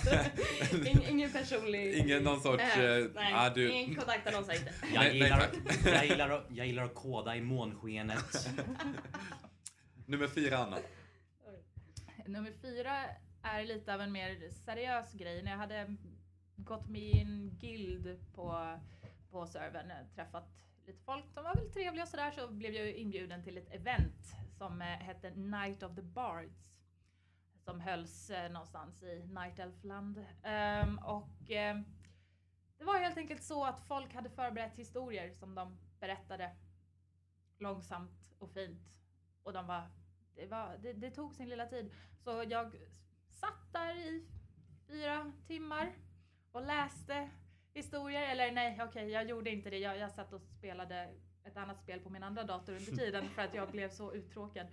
Ing, ingen personlig... Ingen någon sorts... Eh, nej, ah, du... ingen kontaktannons inte. Jag Nej, gillar, jag, gillar, att- jag gillar att koda i månskenet. Nummer fyra, Anna. Nummer fyra är lite av en mer seriös grej. När jag hade gått med i en guild på, på servern, träffat lite folk som var väl trevliga och sådär, så blev jag inbjuden till ett event som eh, hette Night of the Bards. Som hölls eh, någonstans i Night Elfland. Ehm, och ehm, det var helt enkelt så att folk hade förberett historier som de berättade långsamt och fint. Och de var, det, var, det, det tog sin lilla tid. Så jag satt där i fyra timmar och läste historier. Eller nej, okej, jag gjorde inte det. Jag, jag satt och spelade ett annat spel på min andra dator under tiden för att jag blev så uttråkad.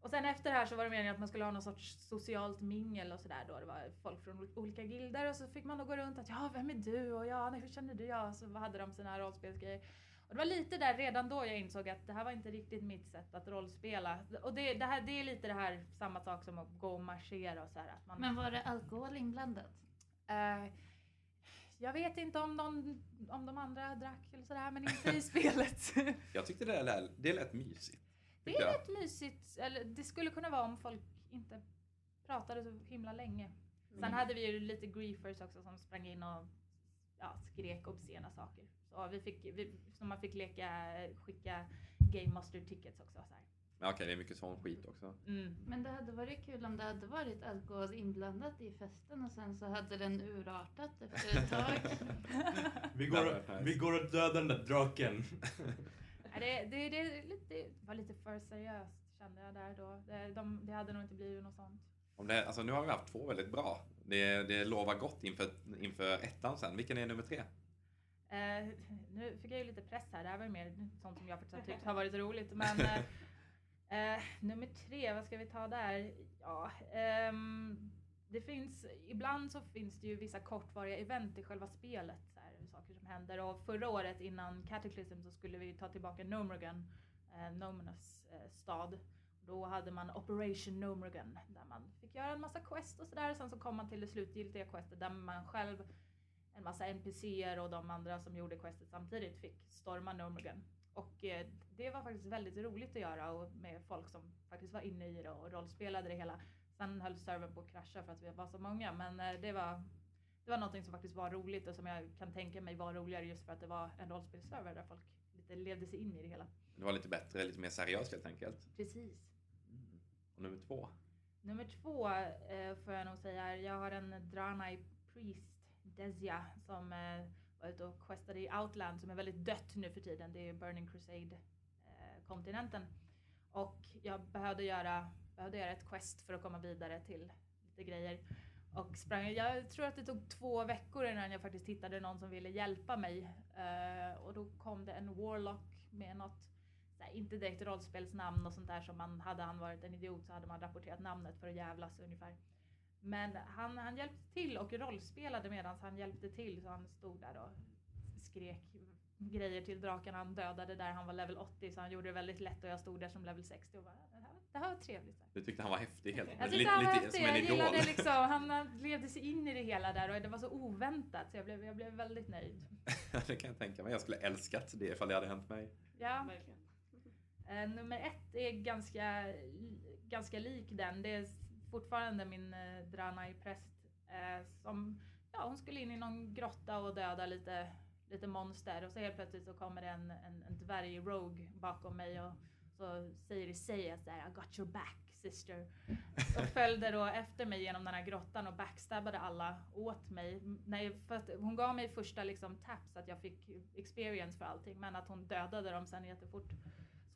Och sen efter det här så var det meningen att man skulle ha någon sorts socialt mingel och sådär då. Det var folk från olika gilder och så fick man då gå runt att ja, vem är du? Och ja, hur känner du? Ja, så hade de sina rollspelsgrejer. Och det var lite där redan då jag insåg att det här var inte riktigt mitt sätt att rollspela. Och det, det, här, det är lite det här samma sak som att gå och marschera och så här. Att man, Men var det alkohol inblandat? Eh, jag vet inte om, någon, om de andra drack eller sådär, men inte i spelet. Jag tyckte det lät, det lät mysigt. det är rätt mysigt, eller det skulle kunna vara om folk inte pratade så himla länge. Sen Mm. hade vi ju lite griefers också som sprang in och ja, skrek obscena saker. Så, vi fick, vi, så man fick leka, skicka Game Master tickets också. Så här. Men okej, det är mycket sån skit också. Mm. Men det hade varit kul om det hade varit alkohol inblandat i festen och sen så hade den urartat efter ett tag. Vi går- går, vi går och dödar den där draken. Det, det, det, är lite- det var lite för seriöst kände jag där då. Det, de, det hade nog inte blivit något sånt. Om det, alltså, nu har vi haft två väldigt bra. Det, det lovar gott inför, inför ettan sen. Vilken är nummer tre? Eh, nu fick jag ju lite press här. Det här var ju mer sånt som jag faktiskt har tyckt har varit roligt. Men eh, nummer tre, vad ska vi ta där? Ja, ehm, det finns, ibland så finns det ju vissa kortvariga event i själva spelet. Så här, saker som händer. Och förra året innan Cataclysm så skulle vi ta tillbaka Nomergan, eh, Nomenos eh, stad. Då hade man Operation Nomergan där man fick göra en massa quest och sådär. Sen så kom man till det slutgiltiga questet där man själv en massa NPCer och de andra som gjorde questet samtidigt fick storma Nomergan. Och eh, det var faktiskt väldigt roligt att göra och med folk som faktiskt var inne i det och rollspelade det hela. Sen höll servern på att krascha för att vi var så många men eh, det var det var någonting som faktiskt var roligt och som jag kan tänka mig var roligare just för att det var en rollspelsserver där folk lite levde sig in i det hela. Det var lite bättre, lite mer seriöst helt enkelt. Precis. Och nummer två? Nummer två eh, får jag nog säga är, jag har en Draenei Priest, Desia, som eh, var ute och questade i Outland som är väldigt dött nu för tiden. Det är Burning Crusade-kontinenten. och jag behövde göra, behövde göra ett quest för att komma vidare till lite grejer. Och sprang, jag tror att det tog två veckor innan jag faktiskt hittade någon som ville hjälpa mig. Eh, och då kom det en Warlock med något så här, inte direkt rollspelsnamn och sånt där som man, hade han varit en idiot så hade man rapporterat namnet för att jävlas ungefär. Men han, han hjälpte till och rollspelade medan han hjälpte till så han stod där och skrek grejer till draken. Han dödade där han var level 80 så han gjorde det väldigt lätt och jag stod där som level 60 och bara det här, det här var trevligt. Du tyckte han var häftig helt Jag lite, tyckte han var lite häftig, jag gillade liksom, han han levde sig in i det hela där och det var så oväntat så jag blev, jag blev väldigt nöjd. det kan jag tänka mig. Jag skulle älskat det ifall det hade hänt mig. Ja. Verkligen. Eh, nummer ett är ganska, ganska lik den. Det är fortfarande min eh, Draenei-präst eh, som, ja hon skulle in i någon grotta och döda lite, lite monster och så helt plötsligt så kommer det en, en, en dvärg-rogue bakom mig och så säger Isaias såhär I got your back sister. Och följde då efter mig genom den här grottan och backstabbade alla åt mig. Nej, för att hon gav mig första liksom taps att jag fick experience för allting men att hon dödade dem sen jättefort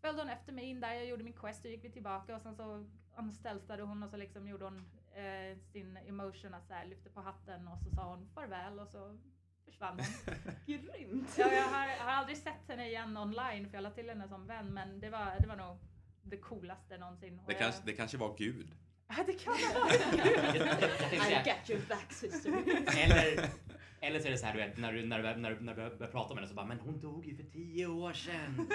följde hon efter mig in där, jag gjorde min quest och gick vi tillbaka och sen så unstealthade hon och så liksom gjorde hon eh, sin emotion att så här, lyfte på hatten och så sa hon farväl och så försvann hon. Grymt! Ja, jag har, har aldrig sett henne igen online för jag la till henne som vän men det var, det var nog det coolaste någonsin. Det jag- kanske, det kanske var Gud. Ja, det kan vara Jag, jag tänkte I got your back sister. eller, eller så är det så här, du vet, när du, när du, när du, när du börjar prata med henne så bara, men hon dog ju för tio år sedan.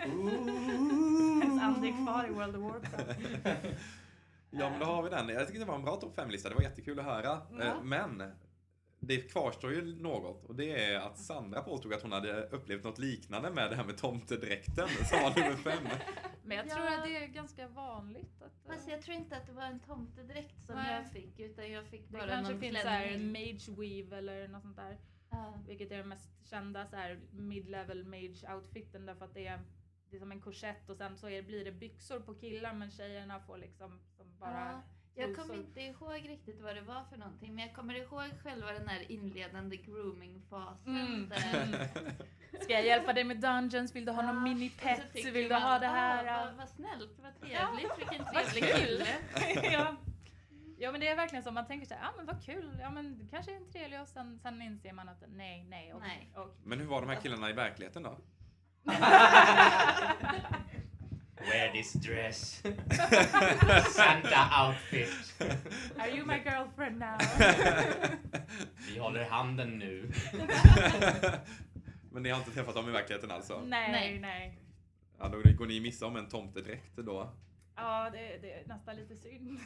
Hennes ande är kvar i World of Warcraft. Ja, men då har vi den. Jag tycker det var en bra topp 5-lista. Det var jättekul att höra. Ja. Eh, Men det kvarstår ju något och det är att Sandra påstod att hon hade upplevt något liknande med det här med tomtedräkten som var nummer fem. Men jag Ja. tror att det är ganska vanligt att Fast jag tror inte att det var en tomtedräkt som Nej. jag fick utan jag fick det bara kanske någon finns så här klänning. mage weave eller något sånt där. Ja. Vilket är den mest kända så här mid-level mage outfiten därför att det är, det är som en korsett och sen så är, blir det byxor på killar men tjejerna får liksom som bara Ja, Jag kommer trosor. inte ihåg riktigt vad det var för någonting men jag kommer ihåg själva den här inledande groomingfasen. Mm. Där, Ska jag hjälpa dig med dungeons? Vill du ha någon Ja, mini och så pet? tycker Vill du man, ha det "Ah, här? Vad, vad snällt, vad trevligt, vilken trevlig kul." kille. ja. ja men det är verkligen så, man tänker så här, ja men vad kul, ja men det kanske är en trevlig och sen, sen inser man att nej, nej och, Nej. och Men hur var de här killarna i verkligheten då? Wear this dress. Santa outfit. Are you my girlfriend now? Vi håller handen nu. Men ni har inte träffat dem i verkligheten alltså? nej, Nej. nej. Ja, då går ni missa om en tomtedräkt då. Ja, det, det är nästan lite synd.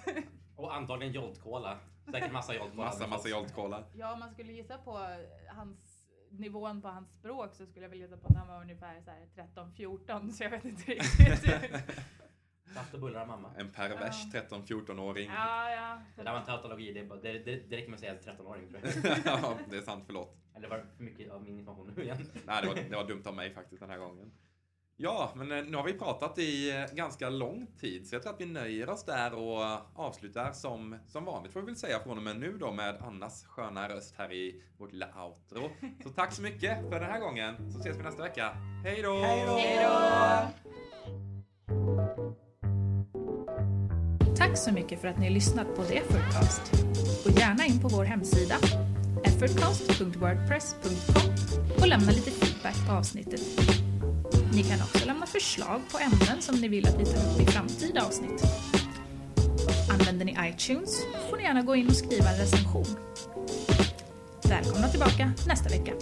Och antagligen Jolt-Cola. Säkert massa Jolt-Cola. Massa, massa Jolt-Cola. Ja, om man skulle gissa på hans nivån på hans språk så skulle jag väl gissa på att han var ungefär så här 13-14 så jag vet inte riktigt. Saft och bullar av mamma. En pervers 13-14-åring. ja, ja. Det där var en tautologi. Det, bara- det, det, det räcker med att säga 13-åring tror jag. ja, det är sant, förlåt. Eller var det för mycket av min information nu igen? Nej, det var, det var dumt av mig faktiskt den här gången. Ja, men eh, nu har vi pratat i eh, ganska lång tid, så jag tror att vi nöjer oss där och eh, avslutar som, som vanligt får vi väl säga från och med nu då med Annas sköna röst här i vårt lilla outro. Så tack så mycket för den här gången, så ses vi nästa vecka. Hej då! Hej då! Tack så mycket för att ni har lyssnat på The Effortcast. Gå gärna in på vår hemsida, effortcast.wordpress.com och lämna lite feedback på avsnittet. Ni kan också lämna förslag på ämnen som ni vill att vi tar upp i framtida avsnitt. Använder ni iTunes får ni gärna gå in och skriva en recension. Välkomna tillbaka nästa vecka.